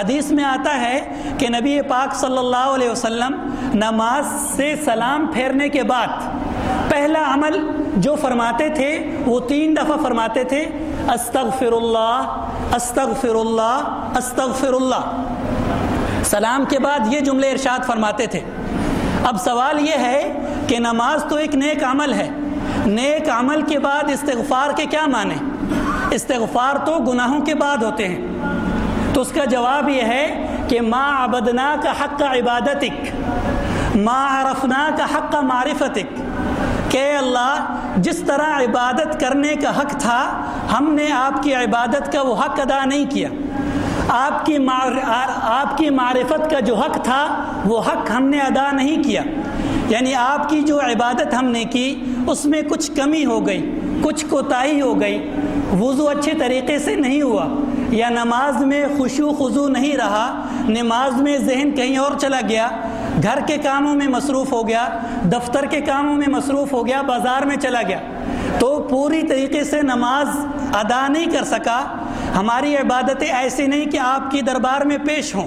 حدیث میں آتا ہے کہ نبی پاک صلی اللہ علیہ وسلم نماز سے سلام پھیرنے کے بعد پہلا عمل جو فرماتے تھے، وہ تین دفعہ فرماتے تھے استغفر اللہ استغفر اللہ استغفر اللہ سلام کے بعد یہ جملے ارشاد فرماتے تھے۔ اب سوال یہ ہے کہ نماز تو ایک نیک عمل ہے، نیک عمل کے بعد استغفار کے کیا معنی؟ استغفار تو گناہوں کے بعد ہوتے ہیں۔ تو اس کا جواب یہ ہے کہ ما عبدنا کا حق کا عبادتک، ما عرفنا کا حق کا معرفتک۔ کہ اللہ، جس طرح عبادت کرنے کا حق تھا، ہم نے آپ کی عبادت کا وہ حق ادا نہیں کیا۔ آپ کی آپ کی معرفت کا جو حق تھا، وہ حق ہم نے ادا نہیں کیا۔ یعنی آپ کی جو عبادت ہم نے کی، اس میں کچھ کمی ہو گئی، کچھ کوتاہی ہو گئی۔ وضو اچھے طریقے سے نہیں ہوا، یا نماز میں خوشو خضو نہیں رہا، نماز میں ذہن کہیں اور چلا گیا گھر کے کاموں میں مصروف ہو گیا، دفتر کے کاموں میں مصروف ہو گیا، بازار میں چلا گیا۔ تو پوری طریقے سے نماز ادا نہیں کر سکا۔ ہماری عبادتیں ایسی نہیں کہ آپ کی دربار میں پیش ہوں۔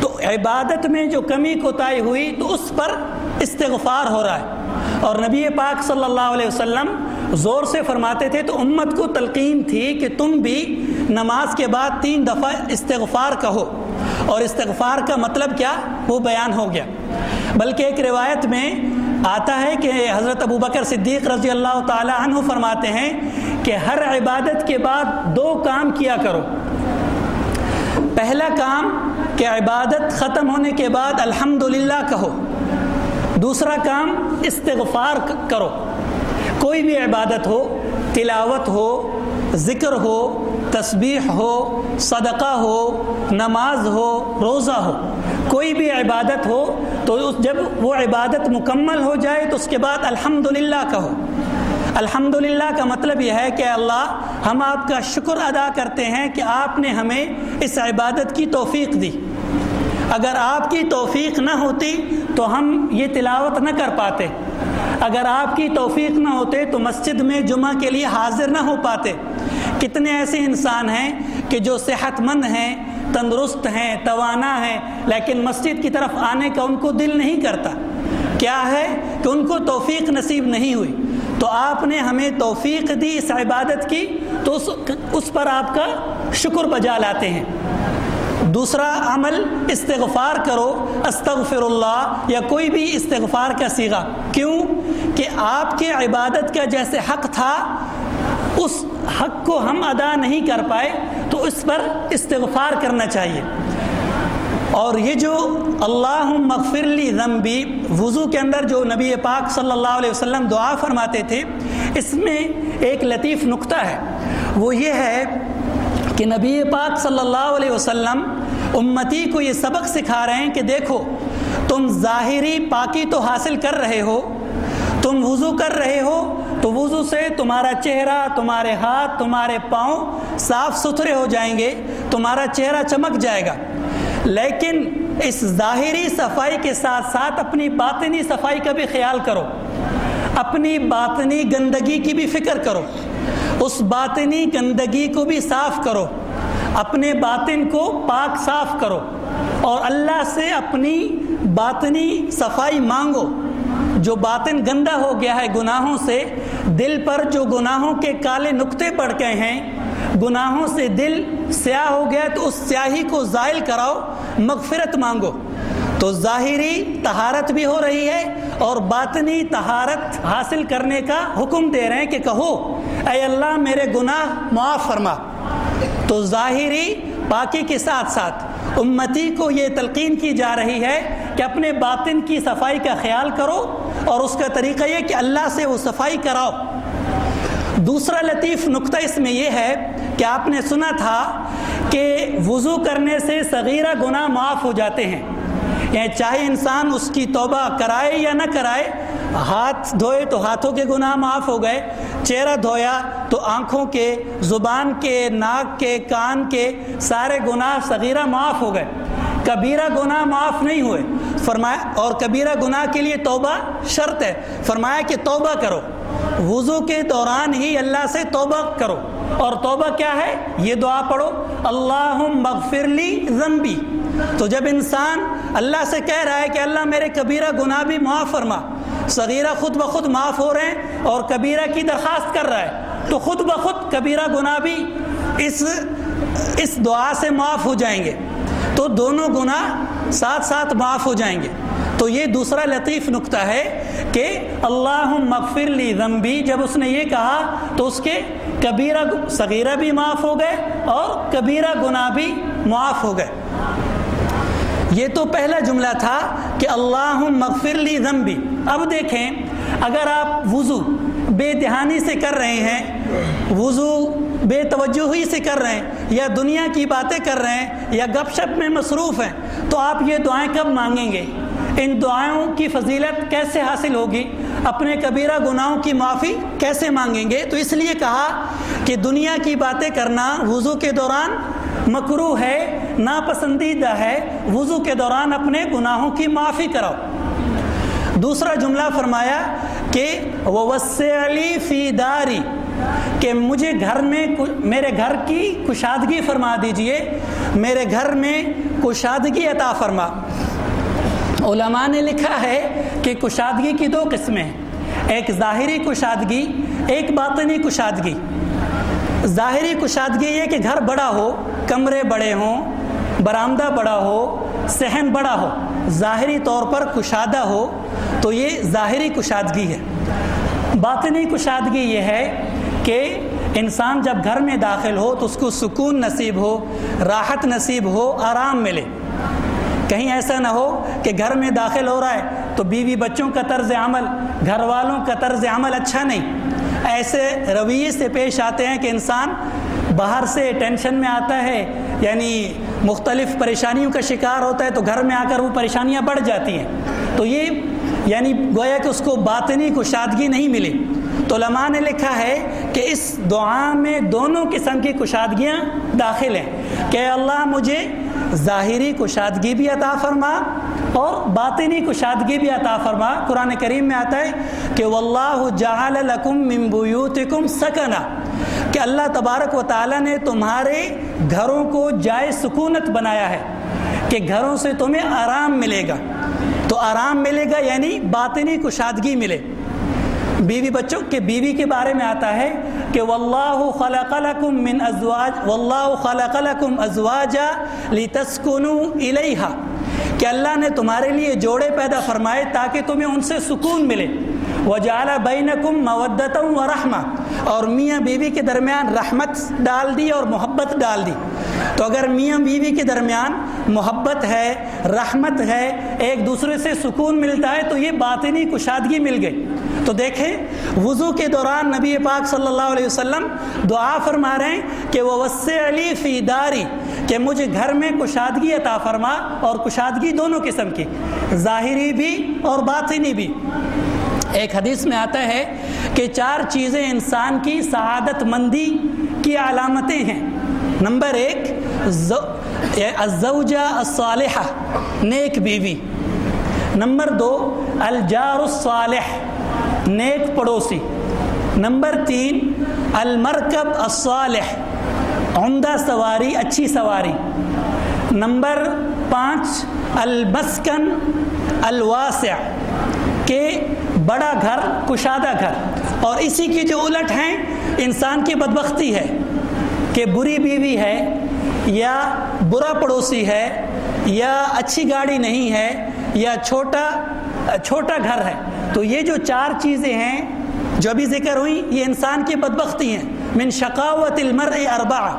تو عبادت میں جو کمی کوتاہی ہوئی تو اس پر استغفار ہو رہا ہے۔ اور نبی پاک صلی اللہ علیہ وسلم زور سے فرماتے تھے تو امت کو تلقین تھی کہ تم بھی نماز کے بعد تین دفعہ استغفار کہو۔ اور استغفار کا مطلب کیا؟ وہ بیان ہو گیا۔ بلکہ ایک روایت میں آتا ہے کہ حضرت ابو بکر صدیق رضی اللہ تعالی عنہ فرماتے ہیں کہ ہر عبادت کے بعد دو کام کیا کرو۔ پہلا کام کہ عبادت ختم ہونے کے بعد الحمدللہ کہو۔ دوسرا کام استغفار کرو۔ کوئی بھی عبادت ہو تلاوت ہو، ذکر ہو، تسبیح ہو، صدقہ ہو، نماز ہو، روزہ ہو، کوئی بھی عبادت ہو، تو جب وہ عبادت مکمل ہو جائے تو اس کے بعد الحمد للہ کہو۔ الحمد للہ کا مطلب یہ ہے کہ اللہ ہم آپ کا شکر ادا کرتے ہیں کہ آپ نے ہمیں اس عبادت کی توفیق دی۔ اگر آپ کی توفیق نہ ہوتی تو ہم یہ تلاوت نہ کر پاتے۔ اگر آپ کی توفیق نہ ہوتے تو مسجد میں جمعہ کے لیے حاضر نہ ہو پاتے۔ کتنے ایسے انسان ہیں کہ جو صحت مند ہیں، تندرست ہیں، توانا ہیں، لیکن مسجد کی طرف آنے کا ان کو دل نہیں کرتا۔ کیا ہے کہ ان کو توفیق نصیب نہیں ہوئی؟ تو آپ نے ہمیں توفیق دی اس عبادت کی، تو اس اس پر آپ کا شکر بجا لاتے ہیں۔ دوسرا عمل، استغفار کرو استغفر اللہ یا کوئی بھی استغفار کا سیگا کیوں؟ کہ آپ کے عبادت کا جیسے حق تھا، اس حق کو ہم ادا نہیں کر پائے، تو اس پر استغفار کرنا چاہیے۔ اور یہ جو اللہ مغفر لی ذنبی، وضو کے اندر جو نبی پاک صلی اللہ علیہ وسلم دعا فرماتے تھے، اس میں ایک لطیف نقطہ ہے۔ وہ یہ ہے کہ نبی پاک صلی اللہ علیہ وسلم امتی کو یہ سبق سکھا رہے ہیں کہ دیکھو، تم ظاہری پاکی تو حاصل کر رہے ہو، تم وضو کر رہے ہو، تو وضو سے تمہارا چہرہ، تمہارے ہاتھ، تمہارے پاؤں صاف ستھرے ہو جائیں گے، تمہارا چہرہ چمک جائے گا۔ لیکن اس ظاہری صفائی کے ساتھ ساتھ اپنی باطنی صفائی کا بھی خیال کرو۔ اپنی باطنی گندگی کی بھی فکر کرو۔ اس باطنی گندگی کو بھی صاف کرو، اپنے باطن کو پاک صاف کرو، اور اللہ سے اپنی باطنی صفائی مانگو۔ جو باطن گندا ہو گیا ہے گناہوں سے، دل پر جو گناہوں کے کالے نقطے پڑ گئے ہیں، گناہوں سے دل سیاہ ہو گیا تو اس سیاہی کو زائل کراؤ، مغفرت مانگو۔ تو ظاہری طہارت بھی ہو رہی ہے اور باطنی طہارت حاصل کرنے کا حکم دے رہے ہیں کہ کہو اے اللہ میرے گناہ معاف فرما۔ تو ظاہری باقی کے ساتھ ساتھ امتی کو یہ تلقین کی جا رہی ہے کہ اپنے باطن کی صفائی کا خیال کرو اور اس کا طریقہ یہ کہ اللہ سے وہ صفائی کراؤ۔ دوسرا لطیف نقطہ اس میں یہ ہے کہ آپ نے سنا تھا کہ وضو کرنے سے صغیرہ گناہ معاف ہو جاتے ہیں۔ یعنی چاہے انسان اس کی توبہ کرائے یا نہ کرائے ہاتھ دھوئے تو ہاتھوں کے گناہ معاف ہو گئے، چہرہ دھویا تو آنکھوں کے، زبان کے، ناک کے، کان کے سارے گناہ صغیرہ معاف ہو گئے۔ کبیرہ گناہ معاف نہیں ہوئے۔ فرمایا، اور کبیرہ گناہ کے لیے توبہ شرط ہے۔ فرمایا کہ توبہ کرو۔ وضو کے دوران ہی اللہ سے توبہ کرو۔ اور توبہ کیا ہے؟ یہ دعا پڑھو اللہ مغفر لی ذنبی۔ تو جب انسان اللہ سے کہہ رہا ہے کہ اللہ میرے کبیرہ گناہ بھی معاف فرما صغیرہ خود بخود معاف ہو رہے ہیں اور کبیرہ کی درخواست کر رہا ہے۔ تو خود بخود کبیرہ گناہ بھی اس اس دعا سے معاف ہو جائیں گے۔ تو دونوں گناہ ساتھ ساتھ معاف ہو جائیں گے۔ تو یہ دوسرا لطیف نقطہ ہے کہ اللہ مغفر لی ذنبی، جب اس نے یہ کہا تو اس کے کبیرہ، صغیرہ بھی معاف ہو گئے اور کبیرہ گناہ بھی معاف ہو گئے۔ یہ تو پہلا جملہ تھا کہ اللہ مغفر لی ذنبی۔ اب دیکھیں، اگر آپ وضو بے دہانی سے کر رہے ہیں، وضو بے توجہی سے کر رہے ہیں، یا دنیا کی باتیں کر رہے ہیں، یا گپ شپ میں مصروف ہیں، تو آپ یہ دعائیں کب مانگیں گے؟ ان دعاؤں کی فضیلت کیسے حاصل ہوگی؟ اپنے کبیرہ گناہوں کی معافی کیسے مانگیں گے؟ تو اس لیے کہا کہ دنیا کی باتیں کرنا وضو کے دوران مکرو ہے، ناپسندیدہ ہے، وضو کے دوران اپنے گناہوں کی معافی کراؤ۔ دوسرا جملہ فرمایا کہ علی فی داری کہ مجھے گھر میں میرے گھر کی کشادگی فرما دیجیے، میرے گھر میں کشادگی عطا فرما۔ علماء نے لکھا ہے کہ کشادگی کی دو قسمیں ہیں۔ ایک ظاہری کشادگی، ایک باطنی کشادگی۔ ظاہری کشادگی یہ کہ گھر بڑا ہو کمرے بڑے ہوں، برآمدہ بڑا ہو صحن بڑا ہو، ظاہری طور پر کشادہ ہو، تو یہ ظاہری کشادگی ہے۔ باطنی کشادگی یہ ہے کہ انسان جب گھر میں داخل ہو تو اس کو سکون نصیب ہو، راحت نصیب ہو، آرام ملے۔ کہیں ایسا نہ ہو کہ گھر میں داخل ہو رہا ہے تو بیوی بچوں کا طرز عمل، گھر والوں کا طرز عمل اچھا نہیں۔ ایسے رویے سے پیش آتے ہیں کہ انسان باہر سے ٹینشن میں آتا ہے یعنی مختلف پریشانیوں کا شکار ہوتا ہے تو گھر میں آ کر وہ پریشانیاں بڑھ جاتی ہیں۔ تو یہ یعنی گویا کہ اس کو باطنی کو شادگی نہیں ملی۔ تو علماء نے لکھا ہے کہ اس دعا میں دونوں قسم کی کشادگیاں داخل ہیں۔ کہ اللہ مجھے ظاہری کشادگی بھی عطا فرما اور باطنی کشادگی بھی عطا فرما۔ قرآن کریم میں آتا ہے کہ واللہ جعل لکم من بیوتکم سکنا۔ کہ اللہ تبارک و تعالیٰ نے تمہارے گھروں کو جائے سکونت بنایا ہے کہ گھروں سے تمہیں آرام ملے گا۔ تو آرام ملے گا یعنی باطنی کشادگی ملے۔ بیوی بچوں کے بیوی کے بارے میں آتا ہے کہ واللہ خلق لکم من ازواج واللہ خلق لکم ازواجا لتسکنوا الیہا کہ اللہ نے تمہارے لیے جوڑے پیدا فرمائے تاکہ تمہیں ان سے سکون ملے۔ وجعل بینکم مودتا و رحمہ اور میاں بیوی کے درمیان رحمت ڈال دی اور محبت ڈال دی. تو اگر میاں بیوی کے درمیان محبت ہے، رحمت ہے، ایک دوسرے سے سکون ملتا ہے، تو یہ باطنی کشادگی مل گئی. تو دیکھیں، وضو کے دوران نبی پاک صلی اللہ علیہ وسلم دعا فرما رہے ہیں کہ وہ وسع علی فی داری کہ مجھے گھر میں کشادگی عطا فرما اور کشادگی دونوں قسم کی، ظاہری بھی اور باطنی بھی. ایک حدیث میں آتا ہے کہ چار چیزیں انسان کی سعادت مندی کی علامتیں ہیں۔ نمبر ایک الزوجہ الصالحہ، نیک بیوی۔ نمبر دو، الجار الصالح، نیک پڑوسی۔ نمبر تین، المرکب الصالح، عمدہ سواری، اچھی سواری۔ نمبر پانچ المسکن الواسع، کہ بڑا گھر، کشادہ گھر۔ اور اسی کی جو الٹ ہیں، انسان کی بدبختی ہے کہ بری بیوی ہے، یا برا پڑوسی ہے، یا اچھی گاڑی نہیں ہے، یا چھوٹا چھوٹا گھر ہے۔ تو یہ جو چار چیزیں ہیں، جو ابھی ذکر ہوئی یہ انسان کی بدبختی ہیں۔ من شقاوت المرء اربع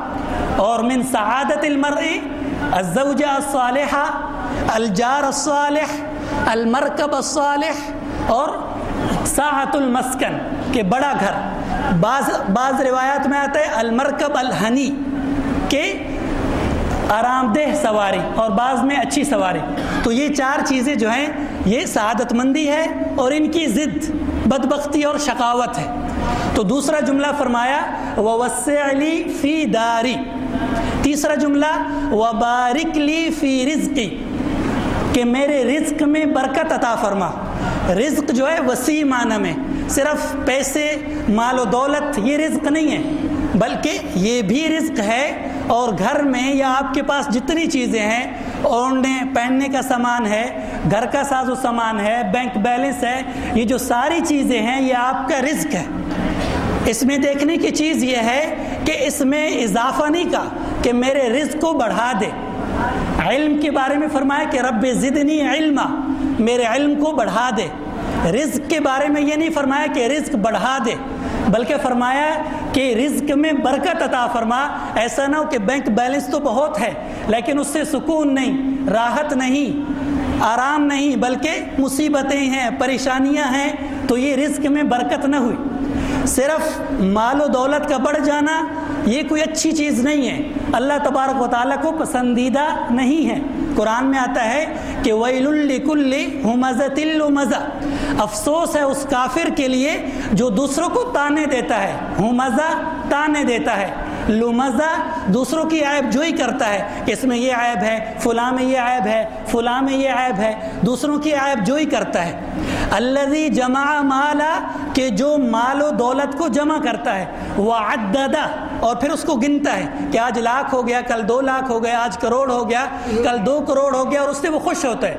اور من سعادت المرء الزوجہ الصالحہ، الجار الصالح، المرکب الصالح اور ساحت المسکن کہ بڑا گھر۔ بعض بعض روایات میں آتا ہے، المرکب الحنی کہ آرام دہ سواری اور بعض میں اچھی سواری۔ تو یہ چار چیزیں جو ہیں، یہ سعادت مندی ہے اور ان کی ضد، بدبختی اور شقاوت ہے۔ تو دوسرا جملہ فرمایا وسع علی فی داری تیسرا جملہ وبارک لی فی رزقی کہ میرے رزق میں برکت عطا فرما۔ رزق جو ہے وسیع معنی میں، صرف پیسے، مال و دولت، یہ رزق نہیں ہے، بلکہ یہ بھی رزق ہے اور گھر میں یا آپ کے پاس جتنی چیزیں ہیں اوڑھنے پہننے کا سامان ہے، گھر کا ساز و سامان ہے، بینک بیلنس ہے، یہ جو ساری چیزیں ہیں، یہ آپ کا رزق ہے۔ اس میں دیکھنے کی چیز یہ ہے کہ اس میں اضافہ نہیں کا کہ میرے رزق کو بڑھا دے۔ علم کے بارے میں فرمایا کہ رب زدنی علما۔ میرے علم کو بڑھا دے۔ رزق کے بارے میں یہ نہیں فرمایا کہ رزق بڑھا دے، بلکہ فرمایا کہ رزق میں برکت عطا فرما۔ ایسا نہ ہو کہ بینک بیلنس تو بہت ہے، لیکن اس سے سکون نہیں، راحت نہیں، آرام نہیں، بلکہ مصیبتیں ہیں، پریشانیاں ہیں۔ تو یہ رزق میں برکت نہ ہوئی۔ صرف مال و دولت کا بڑھ جانا یہ کوئی اچھی چیز نہیں ہے۔ اللہ تبارک و تعالیٰ کو پسندیدہ نہیں ہے۔ قرآن میں آتا ہے کہ ویل الکل مزہ تل افسوس ہے اس کافر کے لیے جو دوسروں کو تانے دیتا ہے۔ ہوں تانے دیتا ہے۔ لمزہ دوسروں کی عیب جوئی کرتا ہے کہ اس میں یہ عیب ہے، فلاں میں یہ عیب ہے، فلاں میں یہ عیب ہے، دوسروں کی عیب جوئی کرتا ہے۔ الذي جمع مالا، کہ جو مال و دولت کو جمع کرتا ہے وہ عددہ اور پھر اس کو گنتا ہے کہ آج لاکھ ہو گیا، کل دو لاکھ ہو گیا آج کروڑ ہو گیا، کل دو کروڑ ہو گیا، اور اس سے وہ خوش ہوتا ہے۔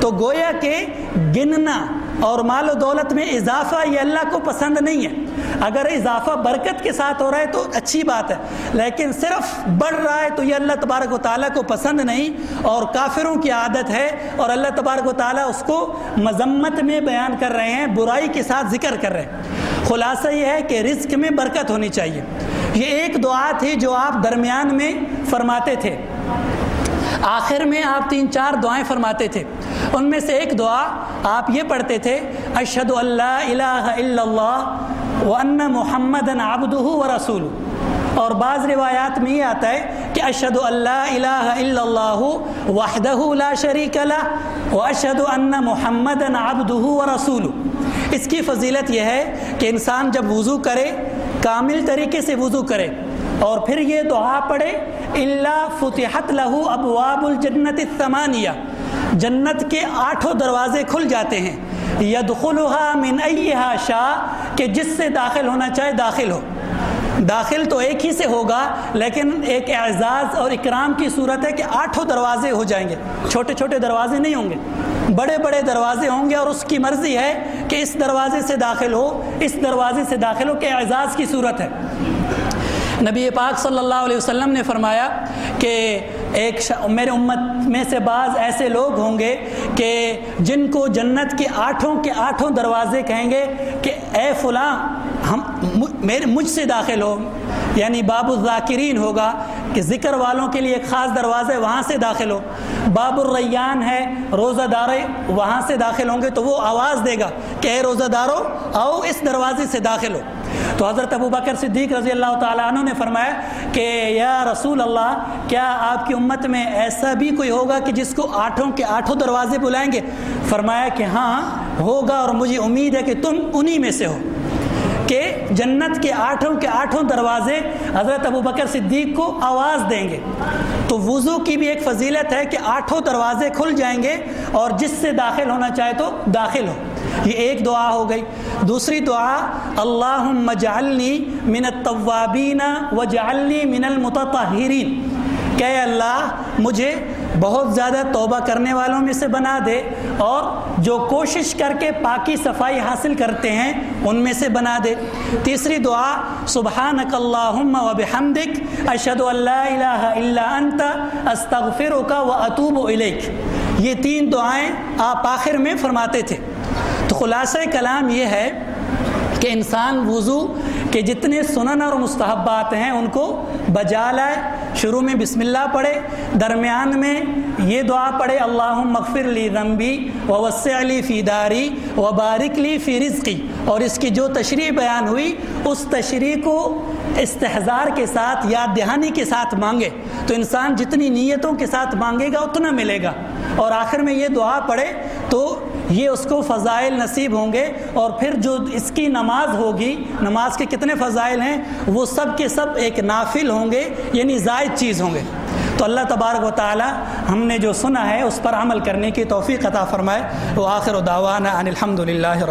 تو گویا کہ گننا اور مال و دولت میں اضافہ یہ اللہ کو پسند نہیں ہے۔ اگر اضافہ برکت کے ساتھ ہو رہا ہے تو اچھی بات ہے، لیکن صرف بڑھ رہا ہے تو یہ اللہ تبارک و تعالیٰ کو پسند نہیں۔ اور کافروں کی عادت ہے اور اللہ تبارک و تعالیٰ اس کو مذمت میں بیان کر رہے ہیں، برائی کے ساتھ ذکر کر رہے ہیں۔ خلاصہ یہ ہے کہ رزق میں برکت ہونی چاہیے۔ یہ ایک دعا تھی جو آپ درمیان میں فرماتے تھے۔ آخر میں آپ تین چار دعائیں فرماتے تھے۔ ان میں سے ایک دعا آپ یہ پڑھتے تھے اشد اللہ الہ الا اللہ و محمد آبد و رسول اور بعض روایات میں یہ آتا ہے کہ اشد اللہ الہ الا اللہ وحدہ لا شریک اللہ و اشد ان محمد آبد و رسول اس کی فضیلت یہ ہے کہ انسان جب وضو کرے، کامل طریقے سے وضو کرے اور پھر یہ دعا پڑھے اللہ فتحت لہو ابواب الجنت الثمانیہ جنت کے آٹھوں دروازے کھل جاتے ہیں۔ یدخلها من ایہا شاہ کہ جس سے داخل ہونا چاہے داخل ہو۔ داخل تو ایک ہی سے ہوگا، لیکن ایک اعزاز اور اکرام کی صورت ہے کہ آٹھوں دروازے ہو جائیں گے۔ چھوٹے چھوٹے دروازے نہیں ہوں گے، بڑے بڑے دروازے ہوں گے اور اس کی مرضی ہے کہ اس دروازے سے داخل ہو، اس دروازے سے داخل ہو، کہ اعزاز کی صورت ہے۔ نبی پاک صلی اللہ علیہ وسلم نے فرمایا کہ ایک میرے امت میں سے بعض ایسے لوگ ہوں گے کہ جن کو جنت کے آٹھوں کے آٹھوں دروازے کہیں گے کہ اے فلاں، ہم میرے مجھ سے داخل ہو۔ یعنی باب الذاکرین ہوگا کہ ذکر والوں کے لیے ایک خاص دروازے وہاں سے داخل ہو۔ باب الریان ہے، روزہ دارے وہاں سے داخل ہوں گے تو وہ آواز دے گا کہ اے روزہ دارو، آؤ اس دروازے سے داخل ہو۔ تو حضرت ابو بکر صدیق رضی اللہ تعالیٰ عنہ نے فرمایا کہ یا رسول اللہ، کیا آپ کی امت میں ایسا بھی کوئی ہوگا کہ جس کو آٹھوں کے آٹھوں دروازے بلائیں گے؟ فرمایا کہ ہاں ہوگا اور مجھے امید ہے کہ تم انہی میں سے ہو۔ کہ جنت کے آٹھوں کے آٹھوں دروازے حضرت ابو بکر صدیق کو آواز دیں گے۔ تو وضو کی بھی ایک فضیلت ہے کہ آٹھوں دروازے کھل جائیں گے اور جس سے داخل ہونا چاہے تو داخل ہو۔ یہ ایک دعا ہو گئی۔ دوسری دعا اللہ مجعلنی من التوابین وجعلنی من المتطہرین۔ کہ اللہ، مجھے بہت زیادہ توبہ کرنے والوں میں سے بنا دے اور جو کوشش کر کے پاکی صفائی حاصل کرتے ہیں، ان میں سے بنا دے۔ تیسری دعا، سبحانک اللہم و بحمدک، اشہد اللہ الہ الا انت، استغفرک و اتوب الیک۔ یہ تین دعائیں آپ آخر میں فرماتے تھے۔ تو خلاصہ کلام یہ ہے کہ انسان وضو کے جتنے سنن اور مستحبات ہیں ان کو بجا لائے، شروع میں بسم اللہ پڑھے، درمیان میں یہ دعا پڑھے اللہ مغفر لی ذنبی و وسع علی فی داری و بارک لی فی رزقی۔ اور اس کی جو تشریح بیان ہوئی، اس تشریح کو استحضار کے ساتھ، یاد دہانی کے ساتھ مانگے۔ تو انسان جتنی نیتوں کے ساتھ مانگے گا، اتنا ملے گا۔ اور آخر میں یہ دعا پڑھے تو یہ اس کو فضائل نصیب ہوں گے اور پھر جو اس کی نماز ہوگی، نماز کے کتنے فضائل ہیں، وہ سب کے سب ایک نافل ہوں گے یعنی زائد چیز ہوں گے۔ تو اللہ تبارک و تعالی ہم نے جو سنا ہے، اس پر عمل کرنے کی توفیق عطا فرمائے۔ وہ آخر و داوانہ ان الحمد للہ